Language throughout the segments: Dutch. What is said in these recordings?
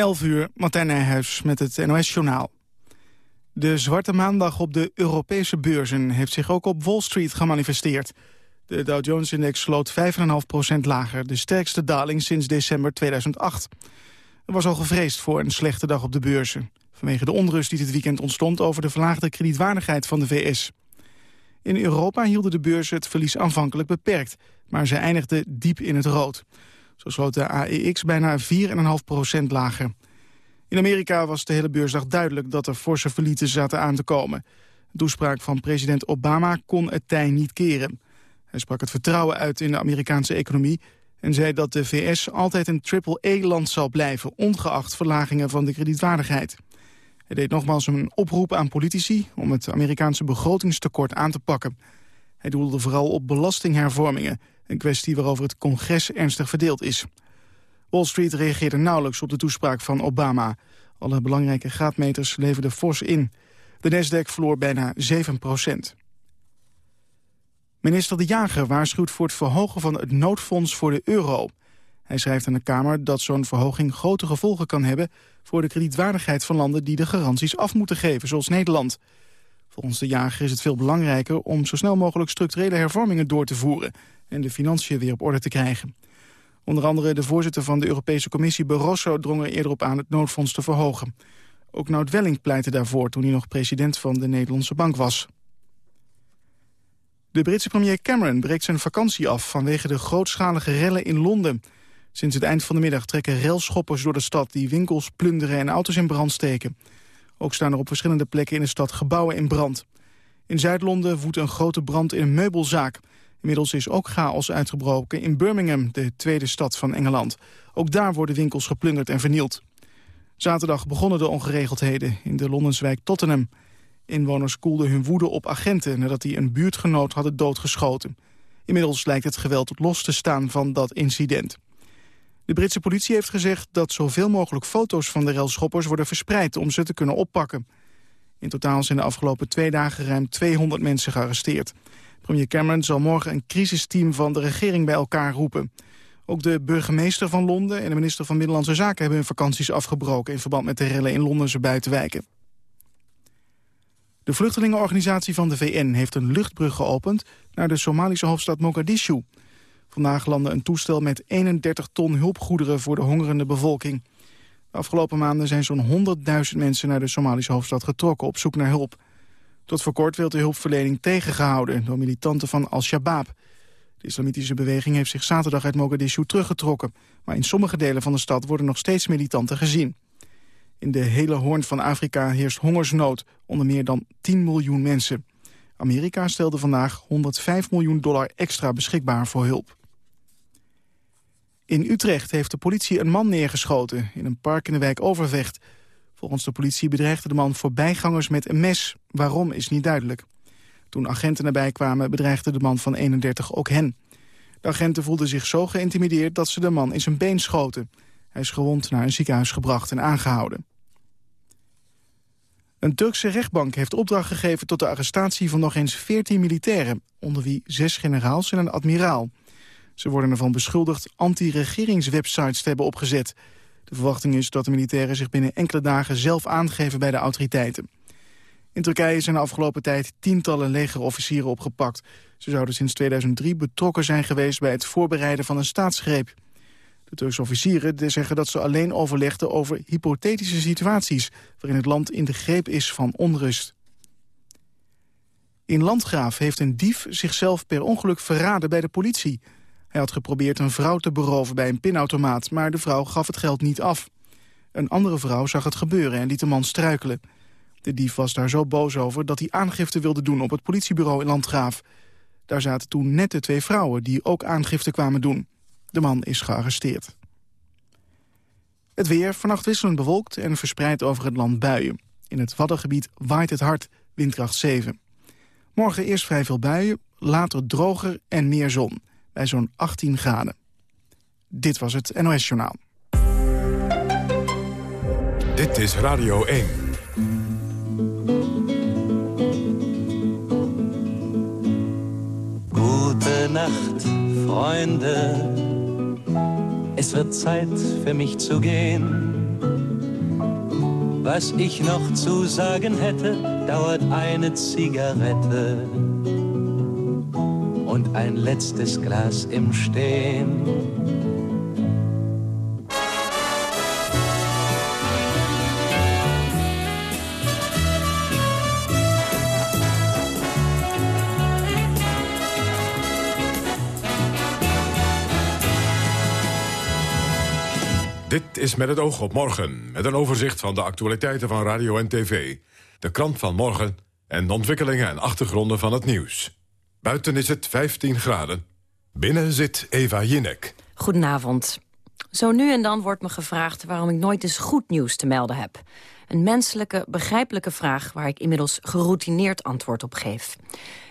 11 uur, Martijn Nijhuis met het NOS-journaal. De zwarte maandag op de Europese beurzen heeft zich ook op Wall Street gemanifesteerd. De Dow Jones-index sloot 5,5% lager, de sterkste daling sinds december 2008. Er was al gevreesd voor een slechte dag op de beurzen... vanwege de onrust die dit weekend ontstond over de verlaagde kredietwaardigheid van de VS. In Europa hielden de beurzen het verlies aanvankelijk beperkt... maar ze eindigden diep in het rood. Zo sloot de AEX bijna 4,5% lager. In Amerika was de hele beursdag duidelijk dat er forse verlieten zaten aan te komen. De toespraak van president Obama kon het tij niet keren. Hij sprak het vertrouwen uit in de Amerikaanse economie... en zei dat de VS altijd een triple-E-land zal blijven... ongeacht verlagingen van de kredietwaardigheid. Hij deed nogmaals een oproep aan politici... om het Amerikaanse begrotingstekort aan te pakken. Hij doelde vooral op belastinghervormingen... een kwestie waarover het congres ernstig verdeeld is. Wall Street reageerde nauwelijks op de toespraak van Obama. Alle belangrijke graadmeters leverden fors in. De Nasdaq verloor bijna 7 procent. Minister De Jager waarschuwt voor het verhogen van het noodfonds voor de euro. Hij schrijft aan de Kamer dat zo'n verhoging grote gevolgen kan hebben... voor de kredietwaardigheid van landen die de garanties af moeten geven, zoals Nederland. Volgens De Jager is het veel belangrijker om zo snel mogelijk structurele hervormingen door te voeren... en de financiën weer op orde te krijgen. Onder andere de voorzitter van de Europese Commissie Barroso drong er eerder op aan het noodfonds te verhogen. Ook Nout Welling pleitte daarvoor toen hij nog president van de Nederlandse Bank was. De Britse premier Cameron breekt zijn vakantie af vanwege de grootschalige rellen in Londen. Sinds het eind van de middag trekken relschoppers door de stad die winkels plunderen en auto's in brand steken. Ook staan er op verschillende plekken in de stad gebouwen in brand. In Zuid-Londen woedt een grote brand in een meubelzaak. Inmiddels is ook chaos uitgebroken in Birmingham, de tweede stad van Engeland. Ook daar worden winkels geplunderd en vernield. Zaterdag begonnen de ongeregeldheden in de Londense wijk Tottenham. Inwoners koelden hun woede op agenten nadat die een buurtgenoot hadden doodgeschoten. Inmiddels lijkt het geweld los te staan van dat incident. De Britse politie heeft gezegd dat zoveel mogelijk foto's van de relschoppers worden verspreid om ze te kunnen oppakken. In totaal zijn de afgelopen twee dagen ruim 200 mensen gearresteerd. Premier Cameron zal morgen een crisisteam van de regering bij elkaar roepen. Ook de burgemeester van Londen en de minister van Binnenlandse Zaken... hebben hun vakanties afgebroken in verband met de rellen in Londense buitenwijken. De vluchtelingenorganisatie van de VN heeft een luchtbrug geopend... naar de Somalische hoofdstad Mogadishu. Vandaag landde een toestel met 31 ton hulpgoederen voor de hongerende bevolking. De afgelopen maanden zijn zo'n 100.000 mensen naar de Somalische hoofdstad getrokken... op zoek naar hulp. Tot voor kort werd de hulpverlening tegengehouden door militanten van Al-Shabaab. De islamitische beweging heeft zich zaterdag uit Mogadishu teruggetrokken. Maar in sommige delen van de stad worden nog steeds militanten gezien. In de hele hoorn van Afrika heerst hongersnood onder meer dan 10 miljoen mensen. Amerika stelde vandaag 105 miljoen dollar extra beschikbaar voor hulp. In Utrecht heeft de politie een man neergeschoten in een park in de wijk Overvecht. Volgens de politie bedreigde de man voorbijgangers met een mes. Waarom is niet duidelijk. Toen agenten erbij kwamen bedreigde de man van 31 ook hen. De agenten voelden zich zo geïntimideerd dat ze de man in zijn been schoten. Hij is gewond naar een ziekenhuis gebracht en aangehouden. Een Turkse rechtbank heeft opdracht gegeven tot de arrestatie van nog eens 14 militairen, onder wie zes generaals en een admiraal. Ze worden ervan beschuldigd anti-regeringswebsites te hebben opgezet. De verwachting is dat de militairen zich binnen enkele dagen zelf aangeven bij de autoriteiten. In Turkije zijn de afgelopen tijd tientallen legerofficieren opgepakt. Ze zouden sinds 2003 betrokken zijn geweest bij het voorbereiden van een staatsgreep. De Turkse officieren zeggen dat ze alleen overlegden over hypothetische situaties... waarin het land in de greep is van onrust. In Landgraaf heeft een dief zichzelf per ongeluk verraden bij de politie. Hij had geprobeerd een vrouw te beroven bij een pinautomaat... maar de vrouw gaf het geld niet af. Een andere vrouw zag het gebeuren en liet de man struikelen. De dief was daar zo boos over dat hij aangifte wilde doen op het politiebureau in Landgraaf. Daar zaten toen net de twee vrouwen die ook aangifte kwamen doen. De man is gearresteerd. Het weer, vannacht wisselend bewolkt en verspreid over het land buien. In het Waddengebied waait het hard, windkracht 7. Morgen eerst vrij veel buien, later droger en meer zon. Bij zo'n 18 graden. Dit was het NOS Journaal. Dit is Radio 1. Gute Nacht, Freunde. Es wird Zeit für mich zu gehen. Was ich noch zu sagen hätte, dauert eine Zigarette und ein letztes Glas im Stehen. Dit is met het oog op morgen, met een overzicht van de actualiteiten van radio en tv. De krant van morgen en de ontwikkelingen en achtergronden van het nieuws. Buiten is het 15 graden. Binnen zit Eva Jinek. Goedenavond. Zo nu en dan wordt me gevraagd waarom ik nooit eens goed nieuws te melden heb. Een menselijke, begrijpelijke vraag waar ik inmiddels geroutineerd antwoord op geef.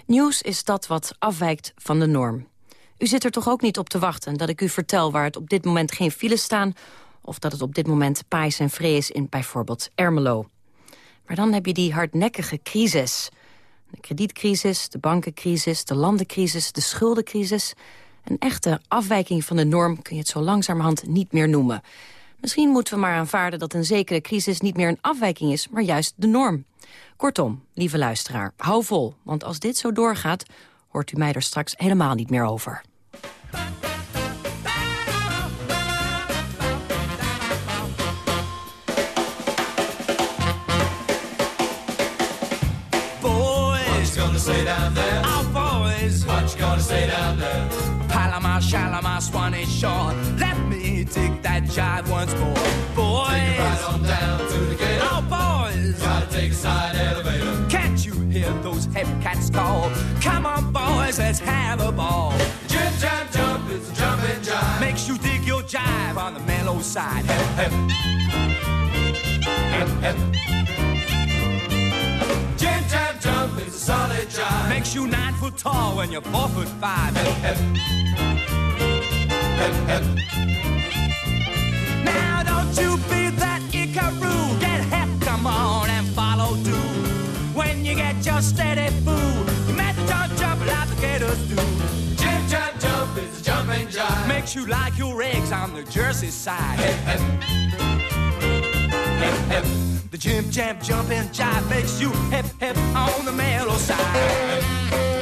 Nieuws is dat wat afwijkt van de norm. U zit er toch ook niet op te wachten dat ik u vertel waar het op dit moment geen files staan of dat het op dit moment paais en vree is in bijvoorbeeld Ermelo. Maar dan heb je die hardnekkige crisis. De kredietcrisis, de bankencrisis, de landencrisis, de schuldencrisis. Een echte afwijking van de norm kun je het zo langzamerhand niet meer noemen. Misschien moeten we maar aanvaarden dat een zekere crisis niet meer een afwijking is, maar juist de norm. Kortom, lieve luisteraar, hou vol, want als dit zo doorgaat, hoort u mij er straks helemaal niet meer over. Say down there? Our boys. What you gonna say down there? Palama, Shalama, Swanee Shore. Let me take that jive once more. Boys. Take it right on down to the gate. Our boys. Gotta take a side elevator. Can't you hear those heavy cats call? Come on, boys, let's have a ball. Jump, jump, jump, it's a jumping jive. Makes you dig your jive on the mellow side. Hep, hep. Hep, hep. Solid jive. Makes you nine foot tall when you're four foot five. Hep. Hep, hep. Now don't you be that icaroo. Get hep, come on and follow through. When you get your steady food, you make the jump jump like the gators do. Jim jump jump is a jumping jive. Makes you like your eggs on the Jersey side. Hep, hep. Hep, hep. The jim jam jumping jive makes you hip hip on the mellow side.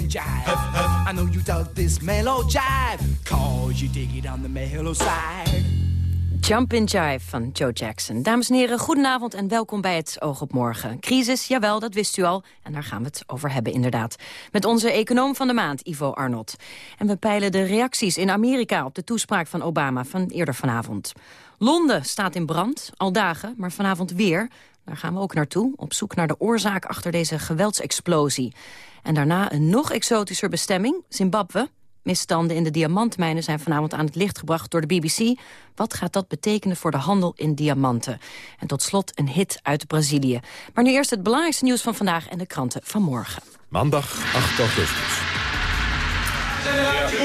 Jive. I know you this mellow jive, cause you dig it on the mellow side. Jump in Jive van Joe Jackson. Dames en heren, goedenavond en welkom bij het Oog op Morgen. Crisis, jawel, dat wist u al. En daar gaan we het over hebben, inderdaad. Met onze econoom van de maand, Ivo Arnold. En we peilen de reacties in Amerika op de toespraak van Obama van eerder vanavond. Londen staat in brand, al dagen, maar vanavond weer. Daar gaan we ook naartoe, op zoek naar de oorzaak achter deze geweldsexplosie. En daarna een nog exotischer bestemming, Zimbabwe. Misstanden in de diamantmijnen zijn vanavond aan het licht gebracht door de BBC. Wat gaat dat betekenen voor de handel in diamanten? En tot slot een hit uit Brazilië. Maar nu eerst het belangrijkste nieuws van vandaag en de kranten van morgen. Maandag 8 augustus.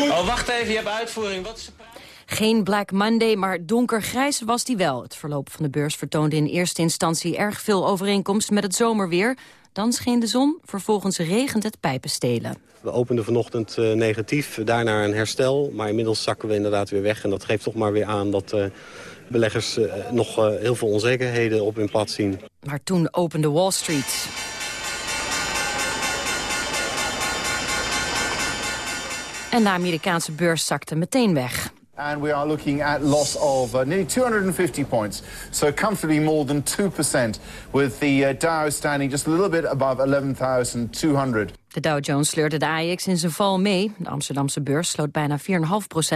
Oh, wacht even, je hebt uitvoering. Wat is de... Geen Black Monday, maar donkergrijs was die wel. Het verloop van de beurs vertoonde in eerste instantie erg veel overeenkomst met het zomerweer. Dan scheen de zon, vervolgens regent het pijpenstelen. We openden vanochtend uh, negatief, daarna een herstel. Maar inmiddels zakken we inderdaad weer weg. En dat geeft toch maar weer aan dat uh, beleggers uh, nog heel veel onzekerheden op hun pad zien. Maar toen opende Wall Street. En de Amerikaanse beurs zakte meteen weg. And we are looking at loss of uh, nearly 250 points, so comfortably more than 2%, with the uh, Dow standing just a little bit above 11,200. De Dow Jones sleurde de AEX in zijn val mee. De Amsterdamse beurs sloot bijna 4,5%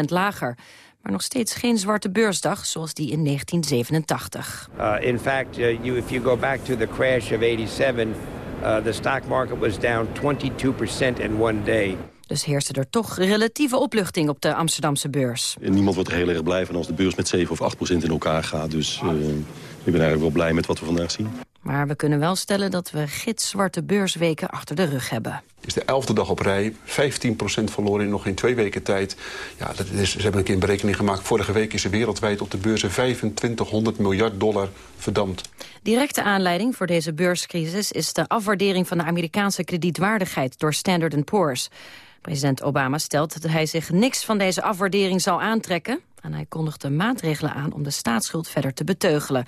lager. Maar nog steeds geen zwarte beursdag zoals die in 1987. Uh, in fact, uh, you, if you go back to the crash of 87, uh, the stock market was down 22% in one day. Dus heerste er toch relatieve opluchting op de Amsterdamse beurs. En niemand wordt er heel erg blij van als de beurs met 7 of 8 procent in elkaar gaat. Dus uh, ik ben eigenlijk wel blij met wat we vandaag zien. Maar we kunnen wel stellen dat we gitzwarte beursweken achter de rug hebben. Het is de elfde dag op rij, 15% verloren in nog geen twee weken tijd. Ja, dat is, ze hebben een keer een berekening gemaakt. Vorige week is er wereldwijd op de beurzen 2500 miljard dollar verdampt. Directe aanleiding voor deze beurscrisis is de afwaardering van de Amerikaanse kredietwaardigheid door Standard Poor's. President Obama stelt dat hij zich niks van deze afwaardering zal aantrekken. En hij kondigde maatregelen aan om de staatsschuld verder te beteugelen.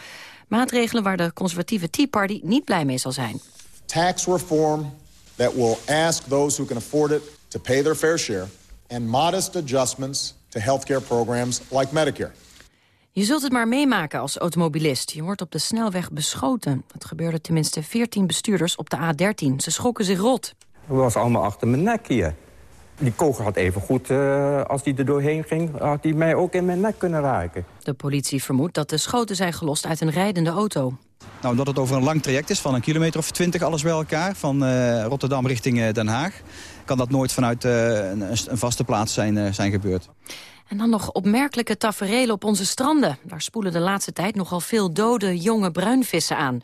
Maatregelen waar de conservatieve Tea Party niet blij mee zal zijn. Tax reform that will ask those who can afford it to pay their fair share... and modest adjustments to healthcare programs like Medicare. Je zult het maar meemaken als automobilist. Je wordt op de snelweg beschoten. Dat gebeurde tenminste 14 bestuurders op de A13. Ze schrokken zich rot. Het was allemaal achter mijn nek hier. Die kogel had even goed, uh, als die er doorheen ging, had die mij ook in mijn nek kunnen raken. De politie vermoedt dat de schoten zijn gelost uit een rijdende auto. Nou, omdat het over een lang traject is, van een kilometer of twintig alles bij elkaar... van uh, Rotterdam richting uh, Den Haag... kan dat nooit vanuit een, een, vaste plaats zijn, zijn gebeurd. En dan nog opmerkelijke taferelen op onze stranden. Daar spoelen de laatste tijd nogal veel dode jonge bruinvissen aan.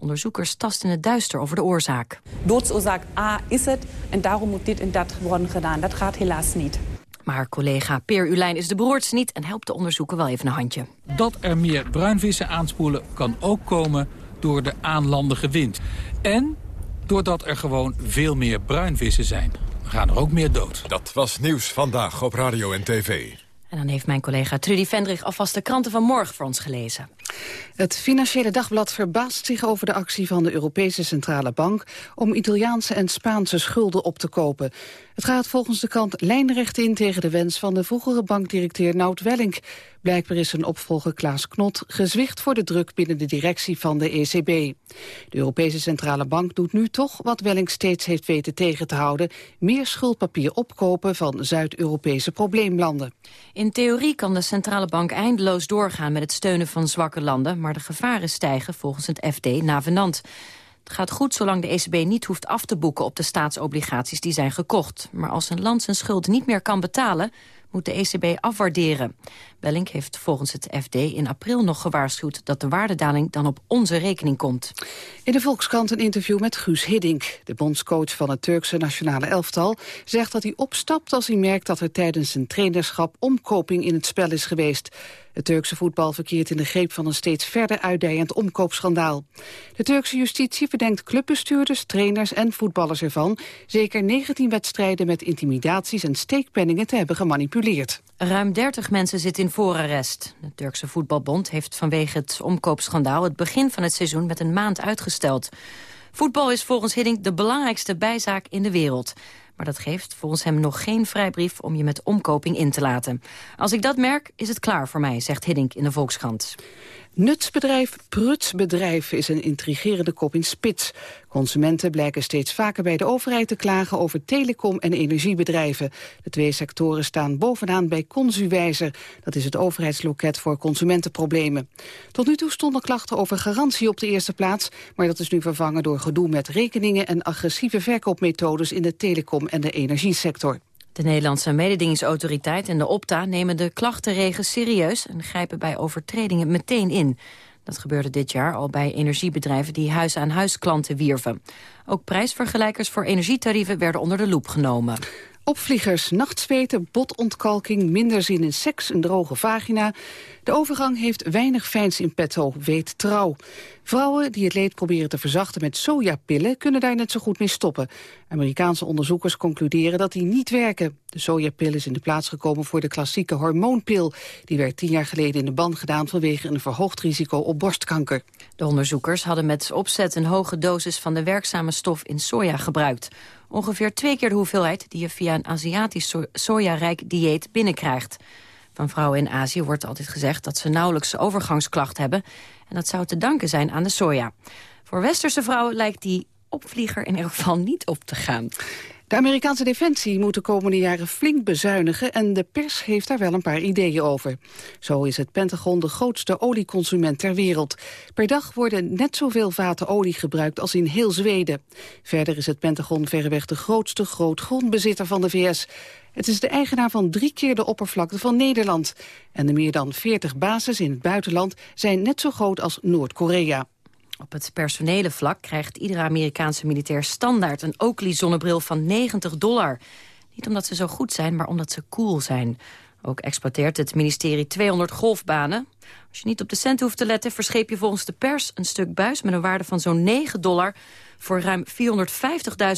Onderzoekers tasten het duister over de oorzaak. Doodsoorzaak A is het en daarom moet dit en dat worden gedaan. Dat gaat helaas niet. Maar collega Peer Ulijn is de beroerdste niet en helpt de onderzoeken wel even een handje. Dat er meer bruinvissen aanspoelen kan ook komen door de aanlandige wind. En doordat er gewoon veel meer bruinvissen zijn. Dan gaan er ook meer dood. Dat was Nieuws Vandaag op Radio en TV. En dan heeft mijn collega Trudy Vendrich alvast de kranten van morgen voor ons gelezen. Het Financiële Dagblad verbaast zich over de actie van de Europese Centrale Bank om Italiaanse en Spaanse schulden op te kopen. Het gaat volgens de krant lijnrecht in tegen de wens van de vroegere bankdirecteur Nout Welling. Blijkbaar is zijn opvolger Klaas Knot gezwicht voor de druk binnen de directie van de ECB. De Europese Centrale Bank doet nu toch wat Welling steeds heeft weten tegen te houden. Meer schuldpapier opkopen van Zuid-Europese probleemlanden. In theorie kan de Centrale Bank eindeloos doorgaan met het steunen van zwakke landen. Maar de gevaren stijgen volgens het FD navenant. Het gaat goed zolang de ECB niet hoeft af te boeken op de staatsobligaties die zijn gekocht. Maar als een land zijn schuld niet meer kan betalen, moet de ECB afwaarderen. Belling heeft volgens het FD in april nog gewaarschuwd... dat de waardedaling dan op onze rekening komt. In de Volkskrant een interview met Guus Hiddink. De bondscoach van het Turkse nationale elftal zegt dat hij opstapt... als hij merkt dat er tijdens zijn trainerschap omkoping in het spel is geweest. Het Turkse voetbal verkeert in de greep van een steeds verder uitdijend omkoopschandaal. De Turkse justitie verdenkt clubbestuurders, trainers en voetballers ervan... zeker 19 wedstrijden met intimidaties en steekpenningen te hebben gemanipuleerd. Ruim 30 mensen zitten in voorarrest. De Turkse voetbalbond heeft vanwege het omkoopschandaal... het begin van het seizoen met een maand uitgesteld. Voetbal is volgens Hiddink de belangrijkste bijzaak in de wereld. Maar dat geeft volgens hem nog geen vrijbrief om je met omkoping in te laten. Als ik dat merk, is het klaar voor mij, zegt Hiddink in de Volkskrant. Nutsbedrijf Prutsbedrijf is een intrigerende kop in spits. Consumenten blijken steeds vaker bij de overheid te klagen over telecom- en energiebedrijven. De twee sectoren staan bovenaan bij Consuwijzer. Dat is het overheidsloket voor consumentenproblemen. Tot nu toe stonden klachten over garantie op de eerste plaats... maar dat is nu vervangen door gedoe met rekeningen... en agressieve verkoopmethodes in de telecom- en de energiesector. De Nederlandse mededingingsautoriteit en de Opta nemen de klachtenregen serieus... en grijpen bij overtredingen meteen in. Dat gebeurde dit jaar al bij energiebedrijven die huis-aan-huis klanten wierven. Ook prijsvergelijkers voor energietarieven werden onder de loep genomen. Opvliegers, nachtzweten, botontkalking, minder zin in seks, een droge vagina. De overgang heeft weinig fijns in petto, weet trouw. Vrouwen die het leed proberen te verzachten met sojapillen... kunnen daar net zo goed mee stoppen. Amerikaanse onderzoekers concluderen dat die niet werken. De sojapil is in de plaats gekomen voor de klassieke hormoonpil. Die werd tien jaar geleden in de ban gedaan... vanwege een verhoogd risico op borstkanker. De onderzoekers hadden met opzet een hoge dosis van de werkzame stof in soja gebruikt. Ongeveer twee keer de hoeveelheid die je via een Aziatisch so sojarijk dieet binnenkrijgt. Van vrouwen in Azië wordt altijd gezegd dat ze nauwelijks overgangsklachten hebben. En dat zou te danken zijn aan de soja. Voor westerse vrouwen lijkt die opvlieger in ieder geval niet op te gaan. De Amerikaanse defensie moet de komende jaren flink bezuinigen... en de pers heeft daar wel een paar ideeën over. Zo is het Pentagon de grootste olieconsument ter wereld. Per dag worden net zoveel vaten olie gebruikt als in heel Zweden. Verder is het Pentagon verreweg de grootste grootgrondbezitter van de VS. Het is de eigenaar van drie keer de oppervlakte van Nederland. En de meer dan 40 bases in het buitenland zijn net zo groot als Noord-Korea. Op het personele vlak krijgt iedere Amerikaanse militair standaard... een Oakley-zonnebril van 90 dollar. Niet omdat ze zo goed zijn, maar omdat ze cool zijn. Ook exporteert het ministerie 200 golfbanen. Als je niet op de cent hoeft te letten... verscheep je volgens de pers een stuk buis met een waarde van zo'n 9 dollar... voor ruim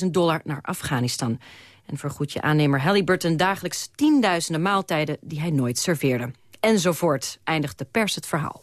450.000 dollar naar Afghanistan. En vergoed je aannemer Halliburton dagelijks tienduizenden maaltijden... die hij nooit serveerde. Enzovoort eindigt de pers het verhaal.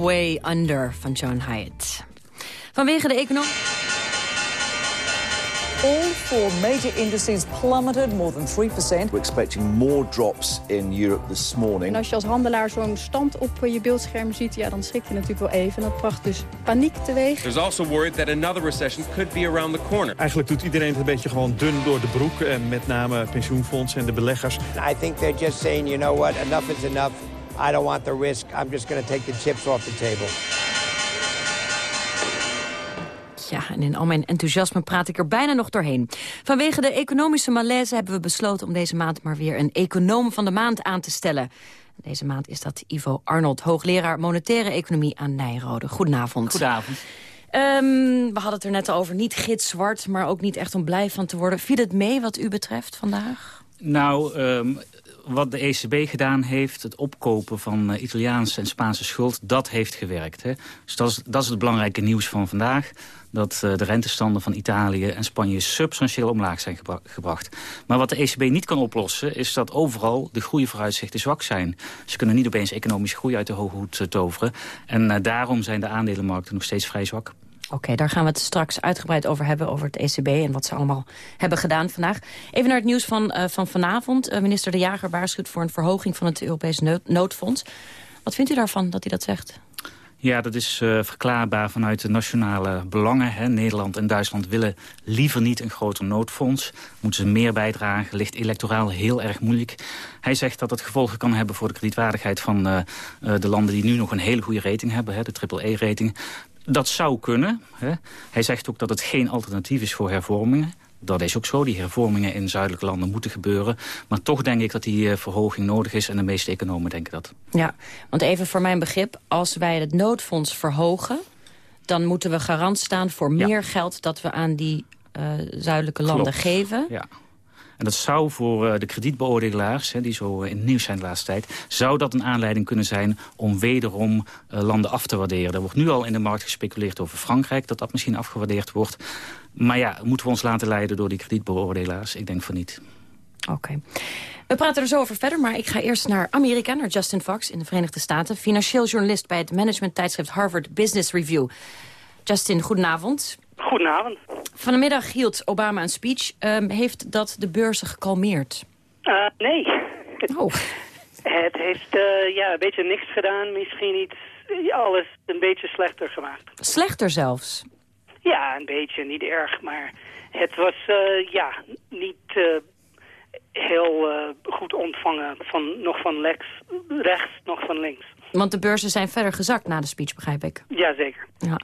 Way Under van Joan Hyatt. Vanwege de economie... All four major indices plummeted more than 3%. We're expecting more drops in Europe this morning. En als je als handelaar zo'n stand op je beeldscherm ziet, ja, dan schrik je natuurlijk wel even. En dat bracht dus paniek teweeg. There's also worried that another recession could be around the corner. Eigenlijk doet iedereen het een beetje gewoon dun door de broek. En met name pensioenfondsen en de beleggers. I think they're just saying, you know what, enough is enough. I don't want the risk. I'm just going to take the chips off the table. Ja, en in al mijn enthousiasme praat ik er bijna nog doorheen. Vanwege de economische malaise hebben we besloten om deze maand maar weer een econoom van de maand aan te stellen. Deze maand is dat Ivo Arnold, hoogleraar monetaire economie aan Nijrode. Goedenavond. Goedenavond. Ehm, we hadden het er net al over, niet gitzwart, maar ook niet echt om blij van te worden. Viel het mee wat u betreft vandaag? Nou, ehm, wat de ECB gedaan heeft, het opkopen van uh, Italiaanse en Spaanse schuld, dat heeft gewerkt. Hè? Dus dat is, dat is het belangrijke nieuws van vandaag. Dat uh, de rentestanden van Italië en Spanje substantieel omlaag zijn gebra gebracht. Maar wat de ECB niet kan oplossen, is dat overal de groeivooruitzichten zwak zijn. Ze kunnen niet opeens economische groei uit de hoge hoed uh, toveren. En daarom zijn de aandelenmarkten nog steeds vrij zwak. Oké, daar gaan we het straks uitgebreid over hebben, over het ECB... en wat ze allemaal hebben gedaan vandaag. Even naar het nieuws van, uh, van vanavond. Uh, minister De Jager waarschuwt voor een verhoging van het Europees noodfonds. Wat vindt u daarvan dat hij dat zegt? Ja, dat is uh, verklaarbaar vanuit de nationale belangen. Hè. Nederland en Duitsland willen liever niet een groter noodfonds. Moeten ze meer bijdragen, ligt electoraal heel erg moeilijk. Hij zegt dat het gevolgen kan hebben voor de kredietwaardigheid van de landen die nu nog een hele goede rating hebben, hè, de triple-E-rating. Dat zou kunnen. Hè. Hij zegt ook dat het geen alternatief is voor hervormingen. Dat is ook zo. Die hervormingen in zuidelijke landen moeten gebeuren. Maar toch denk ik dat die verhoging nodig is. En de meeste economen denken dat. Ja, want even voor mijn begrip. Als wij het noodfonds verhogen... dan moeten we garant staan voor meer ja. geld... dat we aan die uh, zuidelijke landen Klopt. geven. Ja. En dat zou voor uh, de kredietbeoordelaars, die zo in het nieuws zijn de laatste tijd... zou dat een aanleiding kunnen zijn om wederom uh, landen af te waarderen. Er wordt nu al in de markt gespeculeerd over Frankrijk... dat dat misschien afgewaardeerd wordt. Maar ja, moeten we ons laten leiden door die kredietbeoordelaars? Ik denk van niet. Oké. We praten er zo over verder, maar ik ga eerst naar Amerika, naar Justin Fox in de Verenigde Staten. Financieel journalist bij het management-tijdschrift Harvard Business Review. Justin, goedenavond. Goedenavond. Vanmiddag hield Obama een speech. Um, heeft dat de beurzen gekalmeerd? Uh, nee. Oh. Het heeft uh, ja, een beetje niks gedaan. Misschien iets, alles een beetje slechter gemaakt. Slechter zelfs? Ja, een beetje. Niet erg. Maar het was uh, ja, niet heel goed ontvangen. Van, nog van lex, rechts, nog van links. Want de beurzen zijn verder gezakt na de speech, begrijp ik. Jazeker. Ja.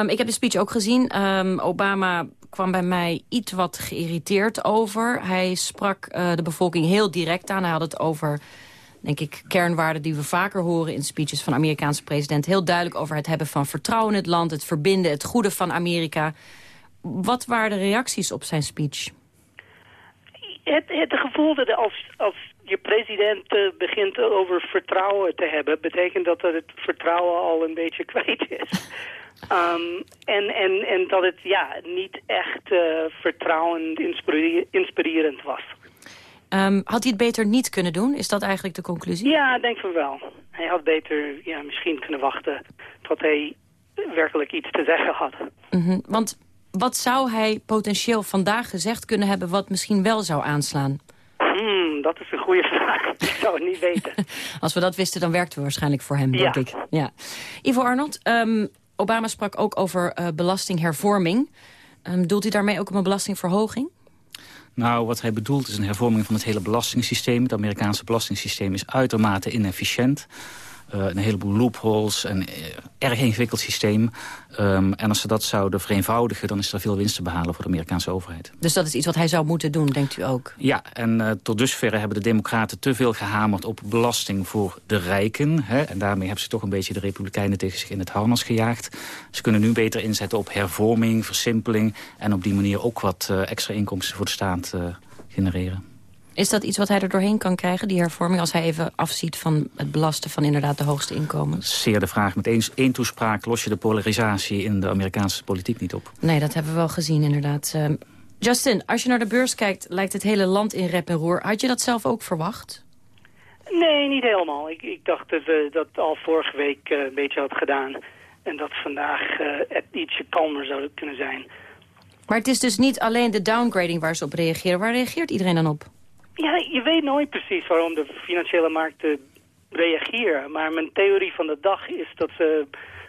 Um, ik heb de speech ook gezien. Um, Obama kwam bij mij iets wat geïrriteerd over. Hij sprak uh, de bevolking heel direct aan. Hij had het over, denk ik, kernwaarden die we vaker horen... in speeches van Amerikaanse president. Heel duidelijk over het hebben van vertrouwen in het land... het verbinden, het goede van Amerika. Wat waren de reacties op zijn speech? Het, het gevoel dat als, als je president uh, begint over vertrouwen te hebben... betekent dat het vertrouwen al een beetje kwijt is. Um, en, en, en dat het ja, niet echt uh, vertrouwend inspirer inspirerend was. Um, had hij het beter niet kunnen doen? Is dat eigenlijk de conclusie? Ja, ik denk van wel. Hij had beter ja, misschien kunnen wachten tot hij werkelijk iets te zeggen had. Mm -hmm. Want wat zou hij potentieel vandaag gezegd kunnen hebben... wat misschien wel zou aanslaan? Dat is een goede vraag. Ik zou het niet weten. Als we dat wisten, dan werkten we waarschijnlijk voor hem, denk ja. ik. Ja. Ivo Arnold, um, Obama sprak ook over uh, belastinghervorming. Um, doelt hij daarmee ook op een belastingverhoging? Nou, wat hij bedoelt is een hervorming van het hele belastingssysteem. Het Amerikaanse belastingssysteem is uitermate inefficiënt. Uh, een heleboel loopholes, een uh, erg ingewikkeld systeem. Um, en als ze dat zouden vereenvoudigen, dan is er veel winst te behalen voor de Amerikaanse overheid. Dus dat is iets wat hij zou moeten doen, denkt u ook? Ja, en uh, tot dusverre hebben de democraten te veel gehamerd op belasting voor de rijken. Hè? En daarmee hebben ze toch een beetje de republikeinen tegen zich in het harnas gejaagd. Ze kunnen nu beter inzetten op hervorming, versimpeling... en op die manier ook wat uh, extra inkomsten voor de staat genereren. Is dat iets wat hij er doorheen kan krijgen, die hervorming... als hij even afziet van het belasten van inderdaad de hoogste inkomens? Zeer de vraag. Met eens, één toespraak los je de polarisatie in de Amerikaanse politiek niet op. Nee, dat hebben we wel gezien inderdaad. Uh, Justin, als je naar de beurs kijkt, lijkt het hele land in rep en roer. Had je dat zelf ook verwacht? Nee, niet helemaal. Ik, ik dacht dat we dat al vorige week uh, een beetje had gedaan. En dat vandaag uh, het ietsje kalmer zou kunnen zijn. Maar het is dus niet alleen de downgrading waar ze op reageren. Waar reageert iedereen dan op? Ja, je weet nooit precies waarom de financiële markten reageren. Maar mijn theorie van de dag is dat ze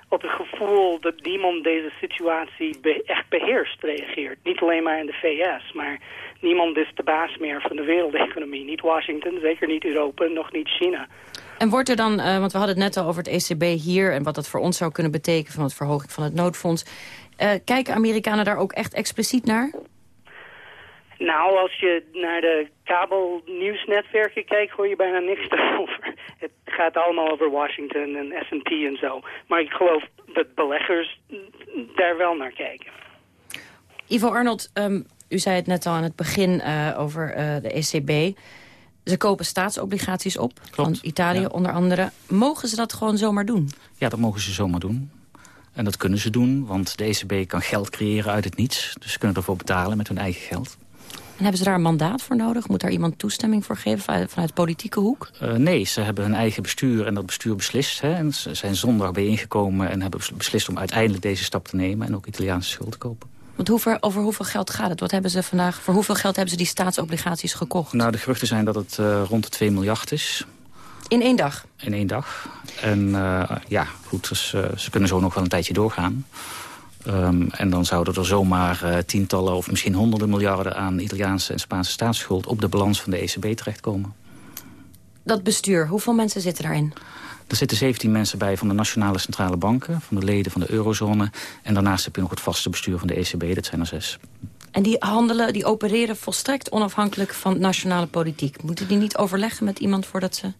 op het gevoel dat niemand deze situatie echt beheerst reageert. Niet alleen maar in de VS, maar niemand is de baas meer van de wereldeconomie. Niet Washington, zeker niet Europa, nog niet China. En wordt er dan, uh, want we hadden het net al over het ECB hier... en wat dat voor ons zou kunnen betekenen van het verhoging van het noodfonds. Uh, kijken Amerikanen daar ook echt expliciet naar? Nou, als je naar de kabelnieuwsnetwerken kijkt, hoor je bijna niks daarover. Het gaat allemaal over Washington en S&P en zo. Maar ik geloof dat beleggers daar wel naar kijken. Ivo Arnold, um, u zei het net al aan het begin uh, over uh, de ECB. Ze kopen staatsobligaties op, Klopt, van Italië ja. onder andere. Mogen ze dat gewoon zomaar doen? Ja, dat mogen ze zomaar doen. En dat kunnen ze doen, want de ECB kan geld creëren uit het niets. Dus ze kunnen ervoor betalen met hun eigen geld. En hebben ze daar een mandaat voor nodig? Moet daar iemand toestemming voor geven vanuit, politieke hoek? Uh, nee, ze hebben hun eigen bestuur en dat bestuur beslist. Hè, en ze zijn zondag bijeengekomen en hebben beslist om uiteindelijk deze stap te nemen... en ook Italiaanse schuld te kopen. Want hoeveel, over hoeveel geld gaat het? Wat hebben ze vandaag, voor hoeveel geld hebben ze die staatsobligaties gekocht? Nou, de geruchten zijn dat het uh, rond de 2 miljard is. In één dag? In één dag. En uh, ja, goed, dus, uh, ze kunnen zo nog wel een tijdje doorgaan. Um, en dan zouden er zomaar uh, tientallen of misschien honderden miljarden... aan Italiaanse en Spaanse staatsschuld op de balans van de ECB terechtkomen. Dat bestuur, hoeveel mensen zitten daarin? Er zitten 17 mensen bij van de nationale centrale banken... van de leden van de eurozone. En daarnaast heb je nog het vaste bestuur van de ECB, dat zijn er zes. En die handelen, die opereren volstrekt onafhankelijk van nationale politiek. Moeten die niet overleggen met iemand voordat ze...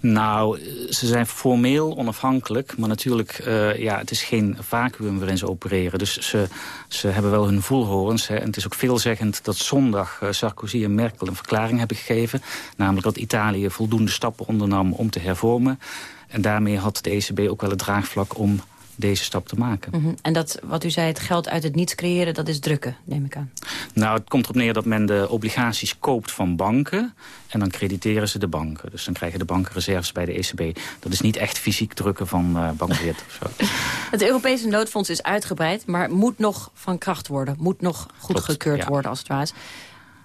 Nou, ze zijn formeel onafhankelijk. Maar natuurlijk, uh, ja, het is geen vacuüm waarin ze opereren. Dus ze, ze hebben wel hun voelhorens. Hè. En het is ook veelzeggend dat zondag uh, Sarkozy en Merkel een verklaring hebben gegeven. Namelijk dat Italië voldoende stappen ondernam om te hervormen. En daarmee had de ECB ook wel het draagvlak om deze stap te maken. Mm -hmm. En dat, wat u zei, het geld uit het niets creëren, dat is drukken, neem ik aan. Nou, het komt erop neer dat men de obligaties koopt van banken... en dan crediteren ze de banken. Dus dan krijgen de banken reserves bij de ECB. Dat is niet echt fysiek drukken van uh, bankbiljet of zo. Het Europese noodfonds is uitgebreid, maar moet nog van kracht worden. Moet nog goedgekeurd ja. worden, als het ware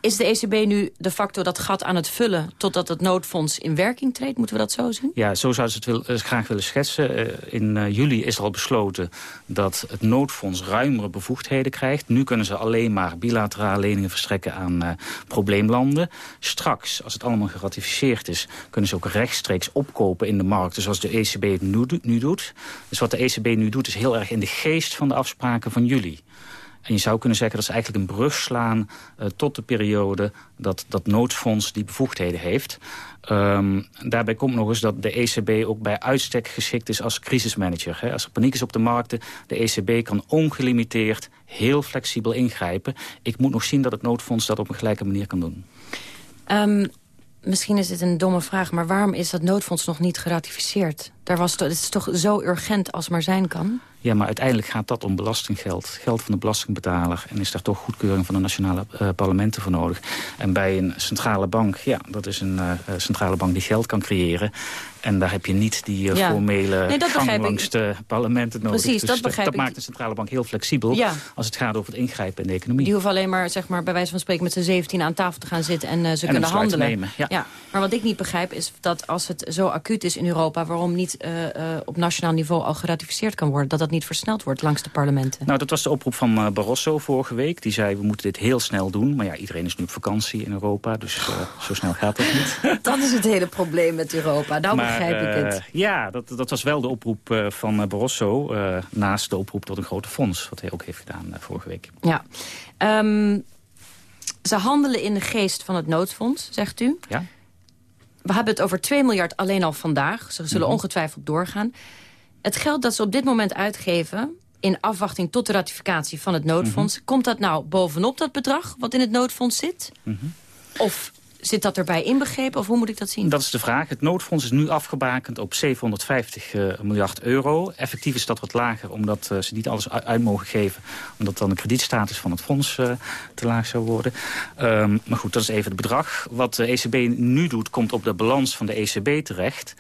is de ECB nu de facto dat gat aan het vullen... totdat het noodfonds in werking treedt? Moeten we dat zo zien? Ja, zo zouden ze het uh, graag willen schetsen. Uh, in uh, juli is er al besloten dat het noodfonds ruimere bevoegdheden krijgt. Nu kunnen ze alleen maar bilaterale leningen verstrekken aan probleemlanden. Straks, als het allemaal geratificeerd is... kunnen ze ook rechtstreeks opkopen in de markten... zoals de ECB het nu, nu doet. Dus wat de ECB nu doet is heel erg in de geest van de afspraken van juli. En je zou kunnen zeggen dat ze eigenlijk een brug slaan uh, tot de periode dat dat noodfonds die bevoegdheden heeft. Um, daarbij komt nog eens dat de ECB ook bij uitstek geschikt is als crisismanager. Hè. Als er paniek is op de markten, de ECB kan ongelimiteerd heel flexibel ingrijpen. Ik moet nog zien dat het noodfonds dat op een gelijke manier kan doen. Um, misschien is dit een domme vraag, maar waarom is dat noodfonds nog niet geratificeerd? Daar was het is toch zo urgent als maar zijn kan? Ja, maar uiteindelijk gaat dat om belastinggeld. Geld van de belastingbetaler. En is daar toch goedkeuring van de nationale uh, parlementen voor nodig. En bij een centrale bank, ja, dat is een uh, centrale bank die geld kan creëren. En daar heb je niet die uh, ja. formele nee, gang langs de parlementen nodig. Precies, dus dat begrijp dat, ik. maakt de centrale bank heel flexibel ja. als het gaat over het ingrijpen in de economie. Die hoeven alleen maar, zeg maar bij wijze van spreken met z'n 17 aan tafel te gaan zitten en ze en kunnen handelen. Nemen, ja. ja. Maar wat ik niet begrijp is dat als het zo acuut is in Europa, waarom niet op nationaal niveau al geratificeerd kan worden, dat dat niet versneld wordt langs de parlementen. Nou, dat was de oproep van uh, Barroso vorige week. Die zei, we moeten dit heel snel doen. Maar ja, iedereen is nu op vakantie in Europa, dus uh, zo snel gaat dat niet. dat is het hele probleem met Europa, nou maar, begrijp ik het. Ja, dat, dat was wel de oproep van Barroso, naast de oproep tot een grote fonds, wat hij ook heeft gedaan vorige week. Ja. Um, ze handelen in de geest van het noodfonds, zegt u. Ja. We hebben het over 2 miljard alleen al vandaag. Ze zullen -hmm. ongetwijfeld doorgaan. Het geld dat ze op dit moment uitgeven in afwachting tot de ratificatie van het noodfonds... Mm -hmm. komt dat nou bovenop dat bedrag wat in het noodfonds zit? Mm -hmm. Of zit dat erbij inbegrepen of hoe moet ik dat zien? Dat is de vraag. Het noodfonds is nu afgebakend op 750 uh, miljard euro. Effectief is dat wat lager omdat uh, ze niet alles uit mogen geven... omdat dan de kredietstatus van het fonds uh, te laag zou worden. Um, maar goed, dat is even het bedrag. Wat de ECB nu doet, komt op de balans van de ECB terecht...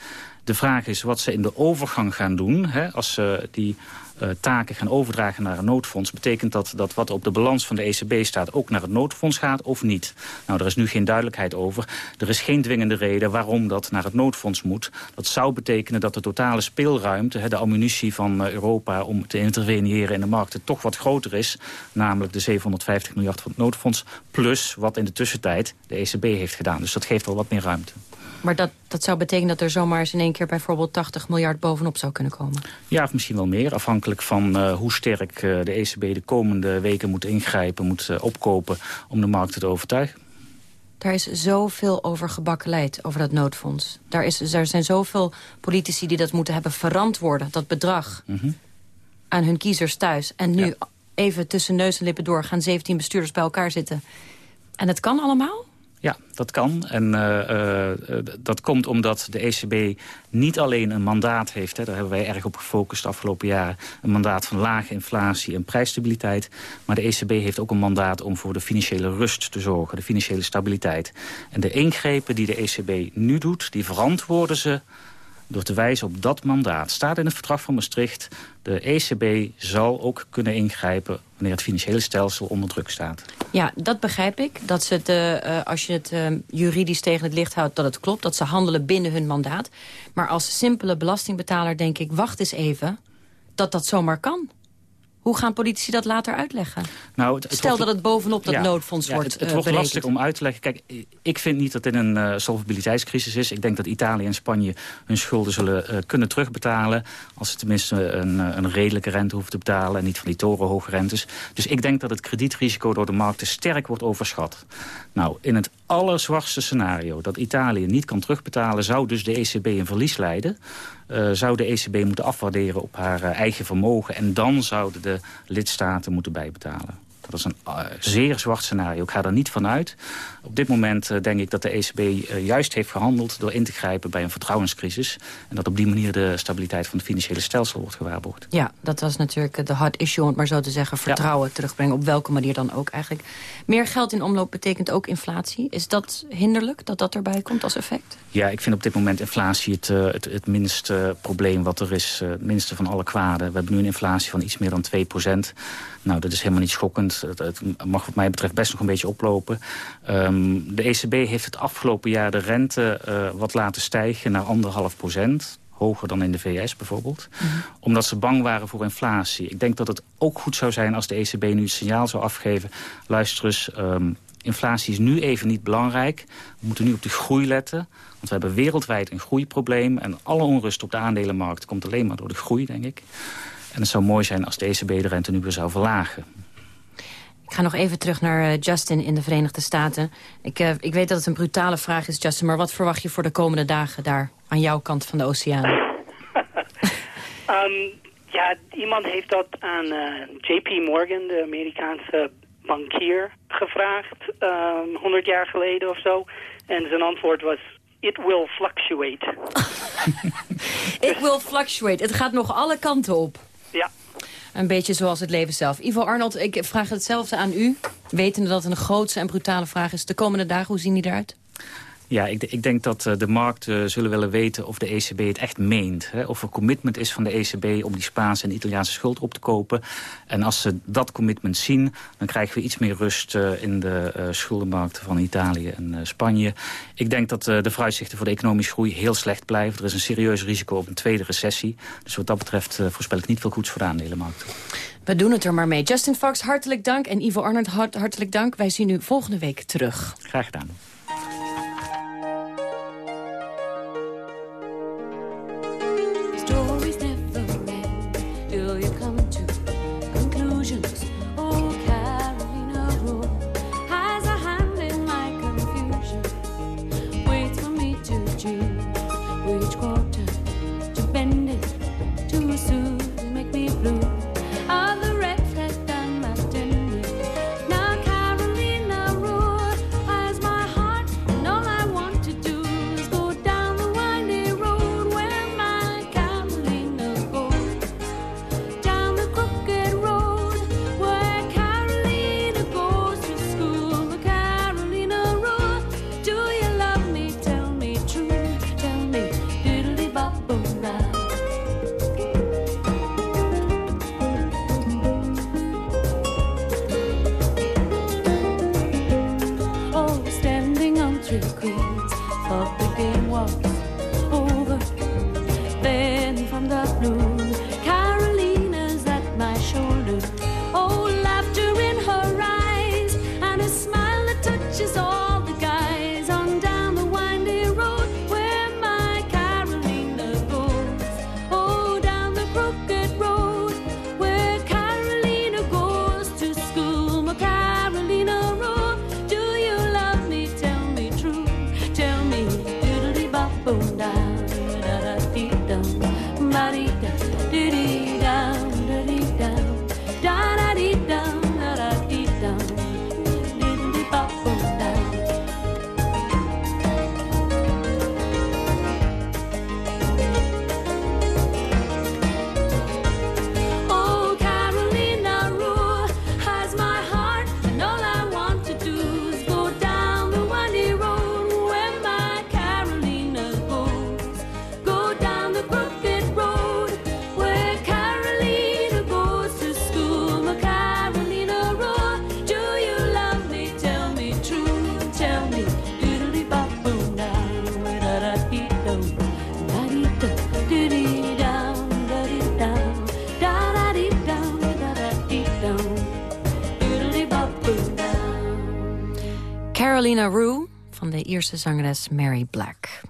De vraag is wat ze in de overgang gaan doen. Hè, als ze die uh, taken gaan overdragen naar een noodfonds... betekent dat dat wat op de balans van de ECB staat... ook naar het noodfonds gaat of niet? Nou, er is nu geen duidelijkheid over. Er is geen dwingende reden waarom dat naar het noodfonds moet. Dat zou betekenen dat de totale speelruimte... Hè, de ammunitie van uh, Europa om te interveneren in de markten... toch wat groter is, namelijk de 750 miljard van het noodfonds... plus wat in de tussentijd de ECB heeft gedaan. Dus dat geeft al wat meer ruimte. Maar dat, dat zou betekenen dat er zomaar eens in één keer bijvoorbeeld 80 miljard bovenop zou kunnen komen? Ja, of misschien wel meer. Afhankelijk van uh, hoe sterk uh, de ECB de komende weken moet ingrijpen, moet uh, opkopen om de markten te overtuigen. Daar is zoveel over gebakkeleid, over dat noodfonds. Daar, is, er zijn zoveel politici die dat moeten hebben verantwoorden, dat bedrag, mm -hmm. aan hun kiezers thuis. En nu ja. even tussen neus en lippen door gaan 17 bestuurders bij elkaar zitten. En het kan allemaal? Ja, dat kan. En uh, uh, dat komt omdat de ECB niet alleen een mandaat heeft... Hè, daar hebben wij erg op gefocust de afgelopen jaren... een mandaat van lage inflatie en prijsstabiliteit. Maar de ECB heeft ook een mandaat om voor de financiële rust te zorgen. De financiële stabiliteit. En de ingrepen die de ECB nu doet, die verantwoorden ze door te wijzen op dat mandaat. Staat in het verdrag van Maastricht... de ECB zal ook kunnen ingrijpen wanneer het financiële stelsel onder druk staat. Ja, dat begrijp ik. Dat ze het, uh, als je het uh, juridisch tegen het licht houdt, dat het klopt. Dat ze handelen binnen hun mandaat. Maar als simpele belastingbetaler denk ik, wacht eens even... dat dat zomaar kan. Hoe gaan politici dat later uitleggen? Nou, het, Stel dat het bovenop dat noodfonds wordt Het, het wordt lastig om uit te leggen. Kijk, ik vind niet dat dit een uh, solvabiliteitscrisis is. Ik denk dat Italië en Spanje hun schulden zullen uh, kunnen terugbetalen. Als ze tenminste een, een, redelijke rente hoeven te betalen... en niet van die torenhoge rentes. Dus ik denk dat het kredietrisico door de markten sterk wordt overschat. Nou, in het allerzwakste scenario dat Italië niet kan terugbetalen... zou dus de ECB een verlies leiden uh, zou de ECB moeten afwaarderen op haar uh, eigen vermogen. En dan zouden de lidstaten moeten bijbetalen. Dat is een uh, zeer zwart scenario. Ik ga er niet van uit. Op dit moment uh, denk ik dat de ECB uh, juist heeft gehandeld... door in te grijpen bij een vertrouwenscrisis. En dat op die manier de stabiliteit van het financiële stelsel wordt gewaarborgd. Ja, dat was natuurlijk de hard issue, om het maar zo te zeggen. Vertrouwen ja. terugbrengen, op welke manier dan ook eigenlijk. Meer geld in omloop betekent ook inflatie. Is dat hinderlijk, dat dat erbij komt als effect? Ja, ik vind op dit moment inflatie het, het, het minste probleem wat er is. het minste van alle kwaden. We hebben nu een inflatie van iets meer dan 2 procent. Nou, dat is helemaal niet schokkend. Het, mag wat mij betreft best nog een beetje oplopen. Um, de ECB heeft het afgelopen jaar de rente uh, wat laten stijgen naar anderhalf procent hoger dan in de VS bijvoorbeeld. Mm -hmm. Omdat ze bang waren voor inflatie. Ik denk dat het ook goed zou zijn als de ECB nu het signaal zou afgeven... luister eens, um, inflatie is nu even niet belangrijk. We moeten nu op de groei letten. Want we hebben wereldwijd een groeiprobleem. En alle onrust op de aandelenmarkt komt alleen maar door de groei, denk ik. En het zou mooi zijn als de ECB de rente nu weer zou verlagen. Ik ga nog even terug naar uh, Justin in de Verenigde Staten. Ik, uh, ik weet dat het een brutale vraag is, Justin... maar wat verwacht je voor de komende dagen daar aan jouw kant van de oceaan? um, ja, iemand heeft dat aan uh, JP Morgan, de Amerikaanse bankier, gevraagd. Um, 100 jaar geleden of zo. En zijn antwoord was... It will fluctuate. It will fluctuate. Het gaat nog alle kanten op. Een beetje zoals het leven zelf. Ivo Arnold, ik vraag hetzelfde aan u. Wetende dat het een grootse en brutale vraag is. De komende dagen, hoe zien die eruit? Ja, ik, ik, denk dat uh, de markten uh, zullen willen weten of de ECB het echt meent. Hè? Of er commitment is van de ECB om die Spaanse en Italiaanse schuld op te kopen. En als ze dat commitment zien, dan krijgen we iets meer rust uh, in de schuldenmarkten van Italië en Spanje. Ik denk dat de vooruitzichten voor de economische groei heel slecht blijven. Er is een serieus risico op een tweede recessie. Dus wat dat betreft voorspel ik niet veel goeds voor de aandelenmarkt. We doen het er maar mee. Justin Fox, hartelijk dank. En Ivo Arnold, hart, hartelijk dank. Wij zien u volgende week terug. Graag gedaan. Just all Ierse zangeres Mary Black.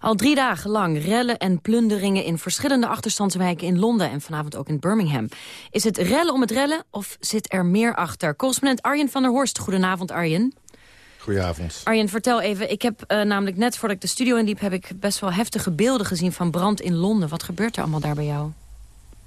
Al drie dagen lang rellen en plunderingen in verschillende achterstandswijken in Londen en vanavond ook in Birmingham. Is het rellen om het rellen of zit er meer achter? Correspondent Arjen van der Horst, goedenavond Arjen. Goedenavond. Arjen, vertel even. Ik heb uh, namelijk net voordat ik de studio inliep... heb ik best wel heftige beelden gezien van brand in Londen. Wat gebeurt er allemaal daar bij jou?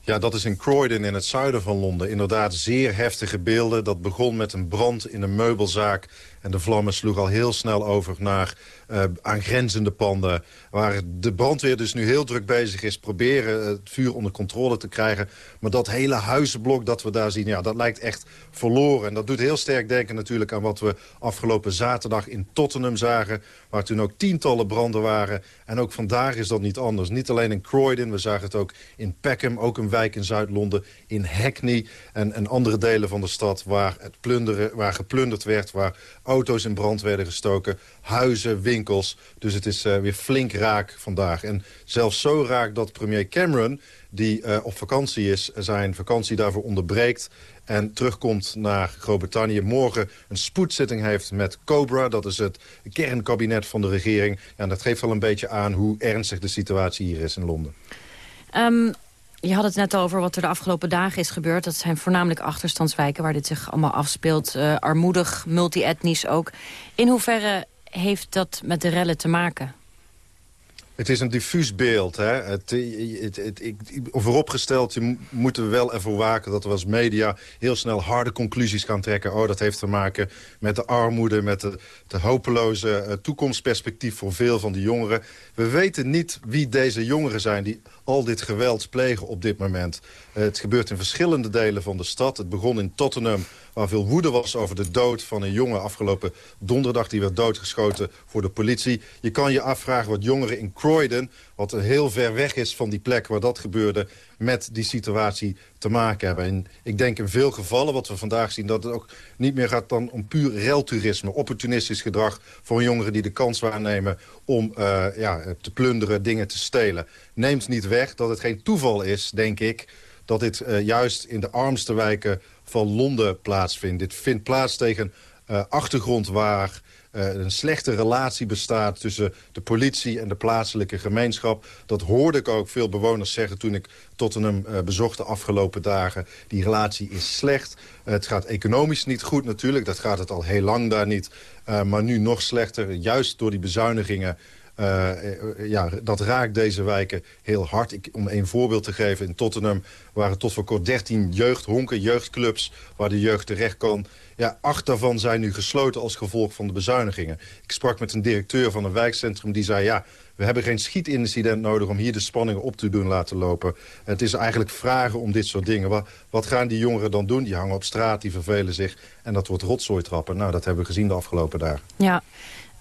Ja, dat is in Croydon in het zuiden van Londen. Inderdaad zeer heftige beelden. Dat begon met een brand in een meubelzaak. En de vlammen sloegen al heel snel over naar uh, aangrenzende panden. Waar de brandweer dus nu heel druk bezig is... proberen het vuur onder controle te krijgen. Maar dat hele huizenblok dat we daar zien... ja, dat lijkt echt verloren. En dat doet heel sterk denken natuurlijk aan wat we afgelopen zaterdag in Tottenham zagen. Waar toen ook tientallen branden waren. En ook vandaag is dat niet anders. Niet alleen in Croydon, we zagen het ook in Peckham. Ook een wijk in Zuid-Londen. In Hackney en, en andere delen van de stad waar, het plunderen, waar geplunderd werd. Waar auto's in brand werden gestoken. Huizen, winkels. Dus het is uh, weer flink raak vandaag. En zelfs zo raak dat premier Cameron, die uh, op vakantie is... zijn vakantie daarvoor onderbreekt en terugkomt naar Groot-Brittannië. Morgen een spoedzitting heeft met COBRA. Dat is het kernkabinet van de regering. En dat geeft wel een beetje aan hoe ernstig de situatie hier is in Londen. Um, je had het net over wat er de afgelopen dagen is gebeurd. Dat zijn voornamelijk achterstandswijken waar dit zich allemaal afspeelt. Armoedig, multi-etnisch ook. In hoeverre heeft dat met de rellen te maken? Het is een diffuus beeld. Hè? Het, het, het, ik, vooropgesteld je moeten we wel ervoor waken dat we als media heel snel harde conclusies gaan trekken. Oh, dat heeft te maken met de armoede, met de, de hopeloze uh, toekomstperspectief voor veel van die jongeren. We weten niet wie deze jongeren zijn die al dit geweld plegen op dit moment. Uh, het gebeurt in verschillende delen van de stad. Het begon in Tottenham waar veel woede was over de dood van een jongen afgelopen donderdag. Die werd doodgeschoten voor de politie. Je kan je afvragen wat jongeren in Croydon, wat heel ver weg is van die plek waar dat gebeurde, met die situatie te maken hebben. En ik denk in veel gevallen, wat we vandaag zien... dat het ook niet meer gaat dan om puur reltoerisme. Opportunistisch gedrag voor jongeren die de kans waarnemen... om uh, ja, te plunderen, dingen te stelen. Neemt niet weg dat het geen toeval is, denk ik... dat dit uh, juist in de armste wijken van Londen plaatsvindt. Dit vindt plaats tegen uh, achtergrond waar uh, een slechte relatie bestaat tussen de politie en de plaatselijke gemeenschap. Dat hoorde ik ook veel bewoners zeggen toen ik Tottenham uh, bezocht de afgelopen dagen. Die relatie is slecht. Het gaat economisch niet goed natuurlijk. Dat gaat het al heel lang daar niet. maar nu nog slechter, juist door die bezuinigingen... Uh, ja, dat raakt deze wijken heel hard. Ik, om een voorbeeld te geven, in Tottenham waren tot voor kort 13 jeugdhonken, jeugdclubs... waar de jeugd terecht kan. Ja, acht daarvan zijn nu gesloten als gevolg van de bezuinigingen. Ik sprak met een directeur van een wijkcentrum die zei... ja, we hebben geen schietincident nodig om hier de spanningen op te doen laten lopen. Het is eigenlijk vragen om dit soort dingen. Wat, wat gaan die jongeren dan doen? Die hangen op straat, die vervelen zich. En dat wordt rotzooi trappen. Nou, dat hebben we gezien de afgelopen dagen. Ja,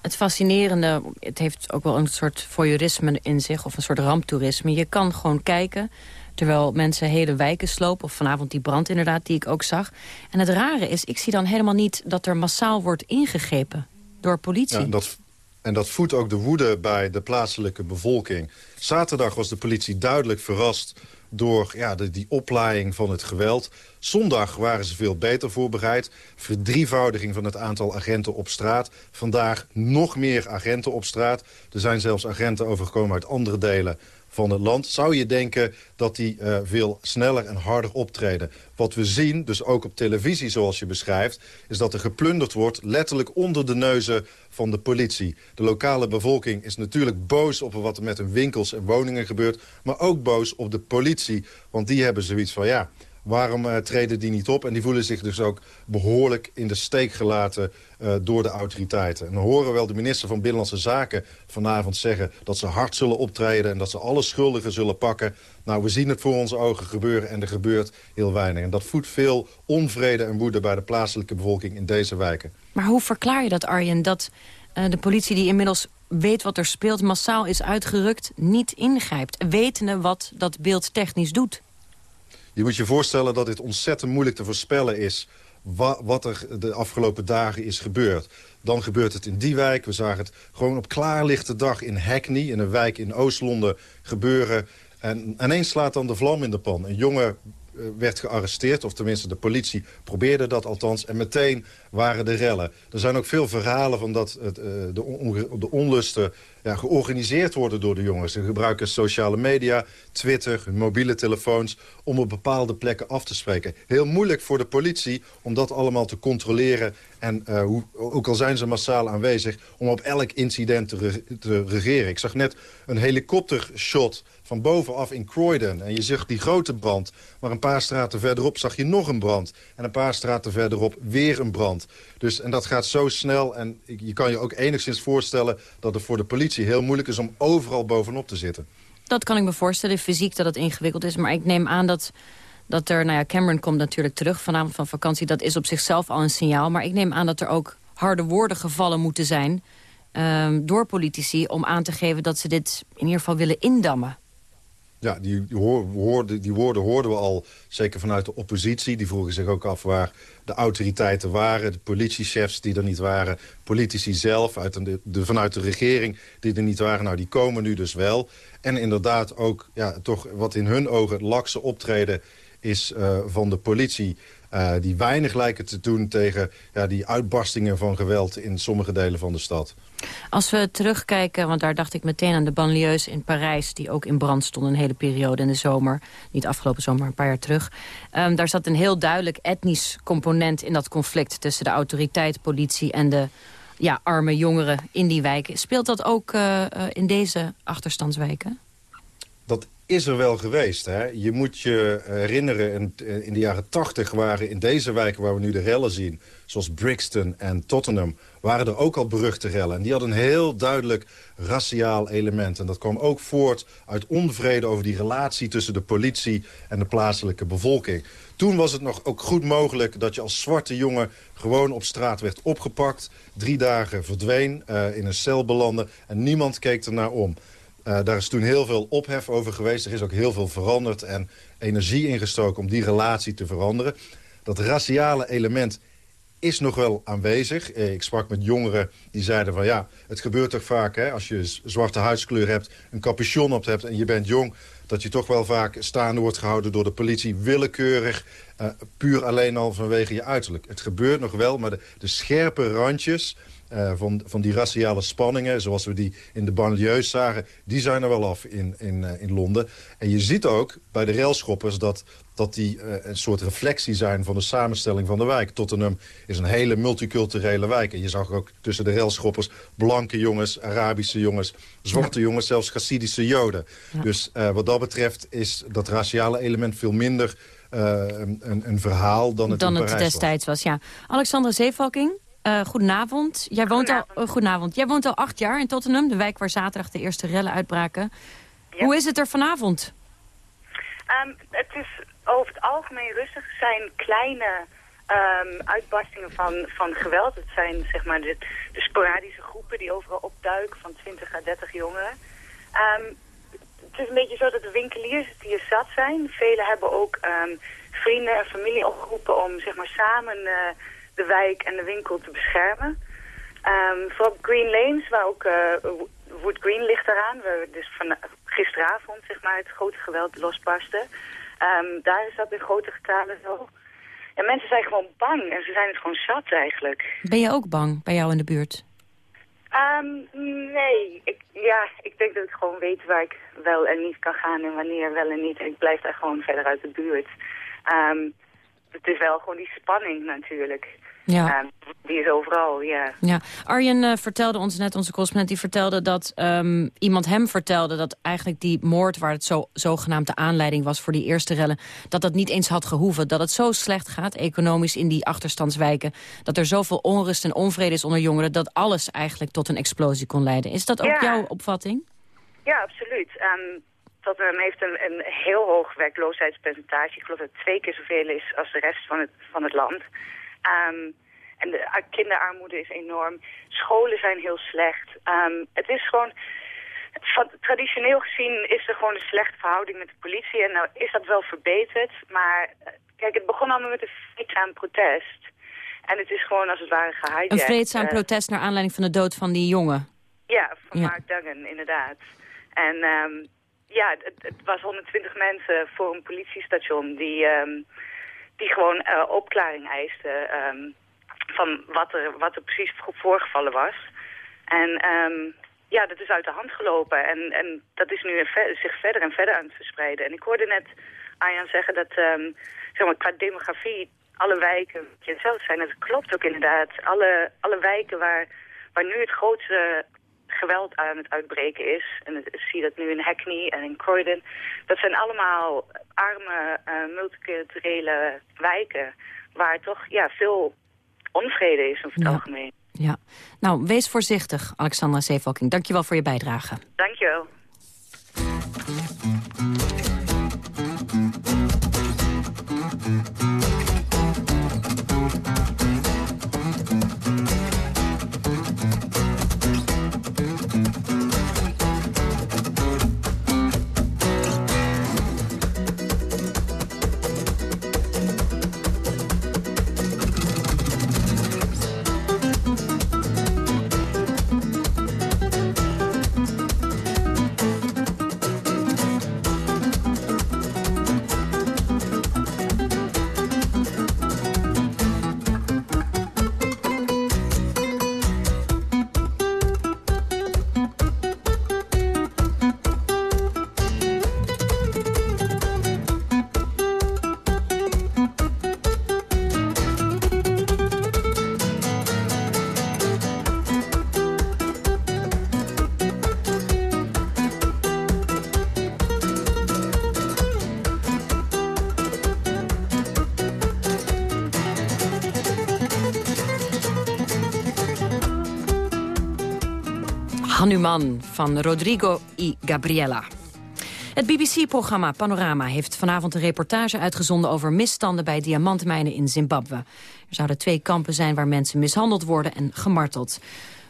het fascinerende, het heeft ook wel een soort voyeurisme in zich... of een soort ramptoerisme. Je kan gewoon kijken terwijl mensen hele wijken slopen... of vanavond die brand inderdaad, die ik ook zag. En het rare is, ik zie dan helemaal niet dat er massaal wordt ingegrepen door politie. Ja, dat, en dat voedt ook de woede bij de plaatselijke bevolking. Zaterdag was de politie duidelijk verrast door ja, die oplaaiing van het geweld. Zondag waren ze veel beter voorbereid. Verdrievoudiging van het aantal agenten op straat. Vandaag nog meer agenten op straat. Er zijn zelfs agenten overgekomen uit andere delen van het land... zou je denken dat die uh, veel sneller en harder optreden. Wat we zien, dus ook op televisie zoals je beschrijft... is dat er geplunderd wordt letterlijk onder de neuzen van de politie. De lokale bevolking is natuurlijk boos op wat er met hun winkels en woningen gebeurt... maar ook boos op de politie, want die hebben zoiets van... ja, Waarom uh, treden die niet op? En die voelen zich dus ook behoorlijk in de steek gelaten uh, door de autoriteiten. En horen wel de minister van Binnenlandse Zaken vanavond zeggen... dat ze hard zullen optreden en dat ze alle schuldigen zullen pakken. Nou, we zien het voor onze ogen gebeuren en er gebeurt heel weinig. En dat voedt veel onvrede en woede bij de plaatselijke bevolking in deze wijken. Maar hoe verklaar je dat, Arjen, dat uh, de politie die inmiddels weet wat er speelt... massaal is uitgerukt, niet ingrijpt, wetende wat dat beeld technisch doet? Je moet je voorstellen dat dit ontzettend moeilijk te voorspellen is... wat er de afgelopen dagen is gebeurd. Dan gebeurt het in die wijk. We zagen het gewoon op klaarlichte dag in Hackney... in een wijk in Oost-Londen gebeuren. En ineens slaat dan de vlam in de pan. Een jonge werd gearresteerd. Of tenminste, de politie probeerde dat althans. En meteen waren de rellen. Er zijn ook veel verhalen van dat het, de, on, de onlusten ja, georganiseerd worden door de jongens. Ze gebruiken sociale media, Twitter, mobiele telefoons... om op bepaalde plekken af te spreken. Heel moeilijk voor de politie om dat allemaal te controleren... en uh, hoe, ook al zijn ze massaal aanwezig... om op elk incident te, re te regeren. Ik zag net een helikoptershot van bovenaf in Croydon. En je zag die grote brand. Maar een paar straten verderop zag je nog een brand. En een paar straten verderop weer een brand. Dus, en dat gaat zo snel. En je kan je ook enigszins voorstellen dat het voor de politie heel moeilijk is... om overal bovenop te zitten. Dat kan ik me voorstellen, fysiek dat het ingewikkeld is. Maar ik neem aan dat, dat er... Nou ja, Cameron komt natuurlijk terug vanavond van vakantie. Dat is op zichzelf al een signaal. Maar ik neem aan dat er ook harde woorden gevallen moeten zijn... Um, door politici om aan te geven dat ze dit in ieder geval willen indammen. Ja, die, die, woorden hoorden we al, zeker vanuit de oppositie. Die vroegen zich ook af waar de autoriteiten waren. De politiechefs die er niet waren. Politici zelf, uit de, de, vanuit de regering die er niet waren. Nou, die komen nu dus wel. En inderdaad ook, ja, toch wat in hun ogen het lakse optreden is uh, van de politie... Uh, die weinig lijken te doen tegen ja, die uitbarstingen van geweld in sommige delen van de stad. Als we terugkijken, want daar dacht ik meteen aan de banlieues in Parijs... die ook in brand stonden een hele periode in de zomer. Niet afgelopen zomer, maar een paar jaar terug. Um, daar zat een heel duidelijk etnisch component in dat conflict... tussen de autoriteit, politie en de ja, arme jongeren in die wijken. Speelt dat ook uh, in deze achterstandswijken? Dat is er wel geweest. Hè? Je moet je herinneren, in, in de jaren tachtig waren in deze wijken waar we nu de rellen zien... zoals Brixton en Tottenham, waren er ook al beruchte rellen. En die hadden een heel duidelijk raciaal element. En dat kwam ook voort uit onvrede over die relatie tussen de politie en de plaatselijke bevolking. Toen was het nog ook goed mogelijk dat je als zwarte jongen gewoon op straat werd opgepakt. Drie dagen verdween, uh, in een cel belandde en niemand keek er naar om. Uh, daar is toen heel veel ophef over geweest. Er is ook heel veel veranderd en energie ingestoken om die relatie te veranderen. Dat raciale element is nog wel aanwezig. Eh, ik sprak met jongeren die zeiden van ja, het gebeurt toch vaak hè, als je zwarte huidskleur hebt, een capuchon op hebt en je bent jong, dat je toch wel vaak staande wordt gehouden door de politie, willekeurig, uh, puur alleen al vanwege je uiterlijk. Het gebeurt nog wel, maar de, de scherpe randjes, uh, van, van die raciale spanningen, zoals we die in de banlieues zagen... die zijn er wel af in, in, uh, in Londen. En je ziet ook bij de railschoppers dat, dat die uh, een soort reflectie zijn... van de samenstelling van de wijk. Tottenham is een hele multiculturele wijk. En je zag ook tussen de railschoppers blanke jongens, Arabische jongens... zwarte ja. jongens, zelfs Hasidische joden. Ja. Dus wat dat betreft is dat raciale element veel minder... een, een, verhaal dan het dan in het destijds was. was. Ja. Alexander Zeevalking, uh, goedenavond. Jij woont, goedenavond. Al, uh, goedenavond. Jij woont al acht jaar in Tottenham, de wijk waar zaterdag de eerste rellen uitbraken. Ja. Hoe is het er vanavond? Um, het is over het algemeen rustig. Er zijn kleine um, uitbarstingen van, van geweld. Het zijn zeg maar de, de sporadische groepen die overal opduiken van 20 à 30 jongeren. Um, het is een beetje zo dat de winkeliers het hier zat zijn. Velen hebben ook vrienden en familie opgeroepen om zeg maar samen... Uh, de wijk en de winkel te beschermen. Um, vooral Green Lanes, waar ook uh, Wood Green ligt eraan, waar dus van, gisteravond zeg maar, het grote geweld losbarstte. Um, daar is dat in grote getalen zo. En mensen zijn gewoon bang en ze zijn het gewoon zat eigenlijk. Ben je ook bang bij jou in de buurt? Um, nee, ik, ja, ik denk dat ik gewoon weet waar ik wel en niet kan gaan en wanneer wel en niet. En ik blijf daar gewoon verder uit de buurt. Um, het is wel gewoon die spanning natuurlijk. Ja. Uh, die is overal, ja. ja. Arjen uh, vertelde ons net, onze correspondent, die vertelde dat um, iemand hem vertelde dat eigenlijk die moord, waar het zo, zogenaamd de aanleiding was voor die eerste rellen, dat dat niet eens had gehoeven. Dat het zo slecht gaat, economisch in die achterstandswijken, dat er zoveel onrust en onvrede is onder jongeren, dat alles eigenlijk tot een explosie kon leiden. Is dat ook ja. jouw opvatting? Ja, absoluut. Um, Tottenham heeft een, een heel hoog werkloosheidspercentage. Ik geloof dat het twee keer zoveel is als de rest van het, van het land. Um, en de kinderarmoede is enorm. Scholen zijn heel slecht. Um, het is gewoon... Van, traditioneel gezien is er gewoon een slechte verhouding met de politie. En nou is dat wel verbeterd. Maar kijk, het begon allemaal met een vreedzaam protest. En het is gewoon als het ware gehijacked. Een vreedzaam uh, protest naar aanleiding van de dood van die jongen? Ja, van Ja. Mark Duggan, inderdaad. En um, ja, het, het, was 120 mensen voor een politiestation die, um, die gewoon uh, opklaring eisten um, van wat er, wat er precies voorgevallen was. En um, ja, dat is uit de hand gelopen en, en dat is nu zich verder en verder aan het verspreiden. En ik hoorde net Arjan zeggen dat zeg maar, qua demografie alle wijken hetzelfde zijn. Dat klopt ook inderdaad. Alle, alle wijken waar, waar nu het grootste geweld aan het uitbreken is. En ik zie dat nu in Hackney en in Croydon. Dat zijn allemaal arme, uh, multiculturele wijken. Waar toch ja, veel onvrede is over het Ja. algemeen. Ja. Nou, wees voorzichtig, Alexandra Zeevalking. Dankjewel voor je bijdrage. Dankjewel. Hanuman van Rodrigo y Gabriela. Het BBC-programma Panorama heeft vanavond een reportage uitgezonden over misstanden bij diamantmijnen in Zimbabwe. Er zouden twee kampen zijn waar mensen mishandeld worden en gemarteld.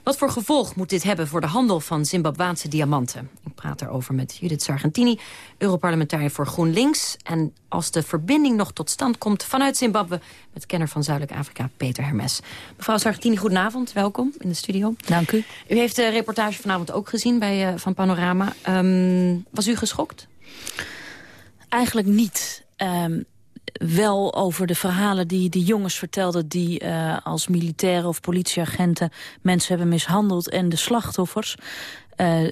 Wat voor gevolg moet dit hebben voor de handel van Zimbabwaanse diamanten? Ik praat daarover met Judith Sargentini, Europarlementariër voor GroenLinks. En als de verbinding nog tot stand komt vanuit Zimbabwe... met kenner van Zuidelijk Afrika, Peter Hermes. Mevrouw Sargentini, goedenavond. Welkom in de studio. Dank u. U heeft de reportage vanavond ook gezien bij, uh, van Panorama. Um, was u geschokt? Eigenlijk niet. Um, wel over de verhalen die die jongens vertelden... die uh, als militairen of politieagenten mensen hebben mishandeld... en de slachtoffers... Uh,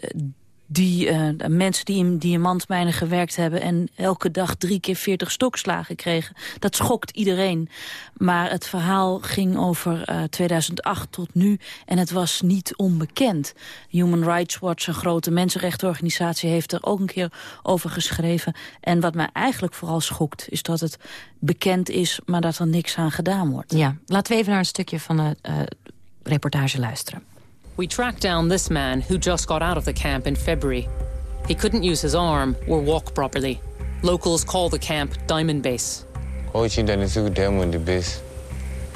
die uh, mensen die in diamantmijnen gewerkt hebben... en elke dag drie keer veertig stokslagen kregen. Dat schokt iedereen. Maar het verhaal ging over uh, 2008 tot nu en het was niet onbekend. Human Rights Watch, een grote mensenrechtenorganisatie... heeft er ook een keer over geschreven. En wat mij eigenlijk vooral schokt... is dat het bekend is, maar dat er niks aan gedaan wordt. Ja, laten we even naar een stukje van de uh, reportage luisteren. We tracked down this man who just got out of the camp in February. He couldn't use his arm or walk properly. Locals call the camp Diamond Base.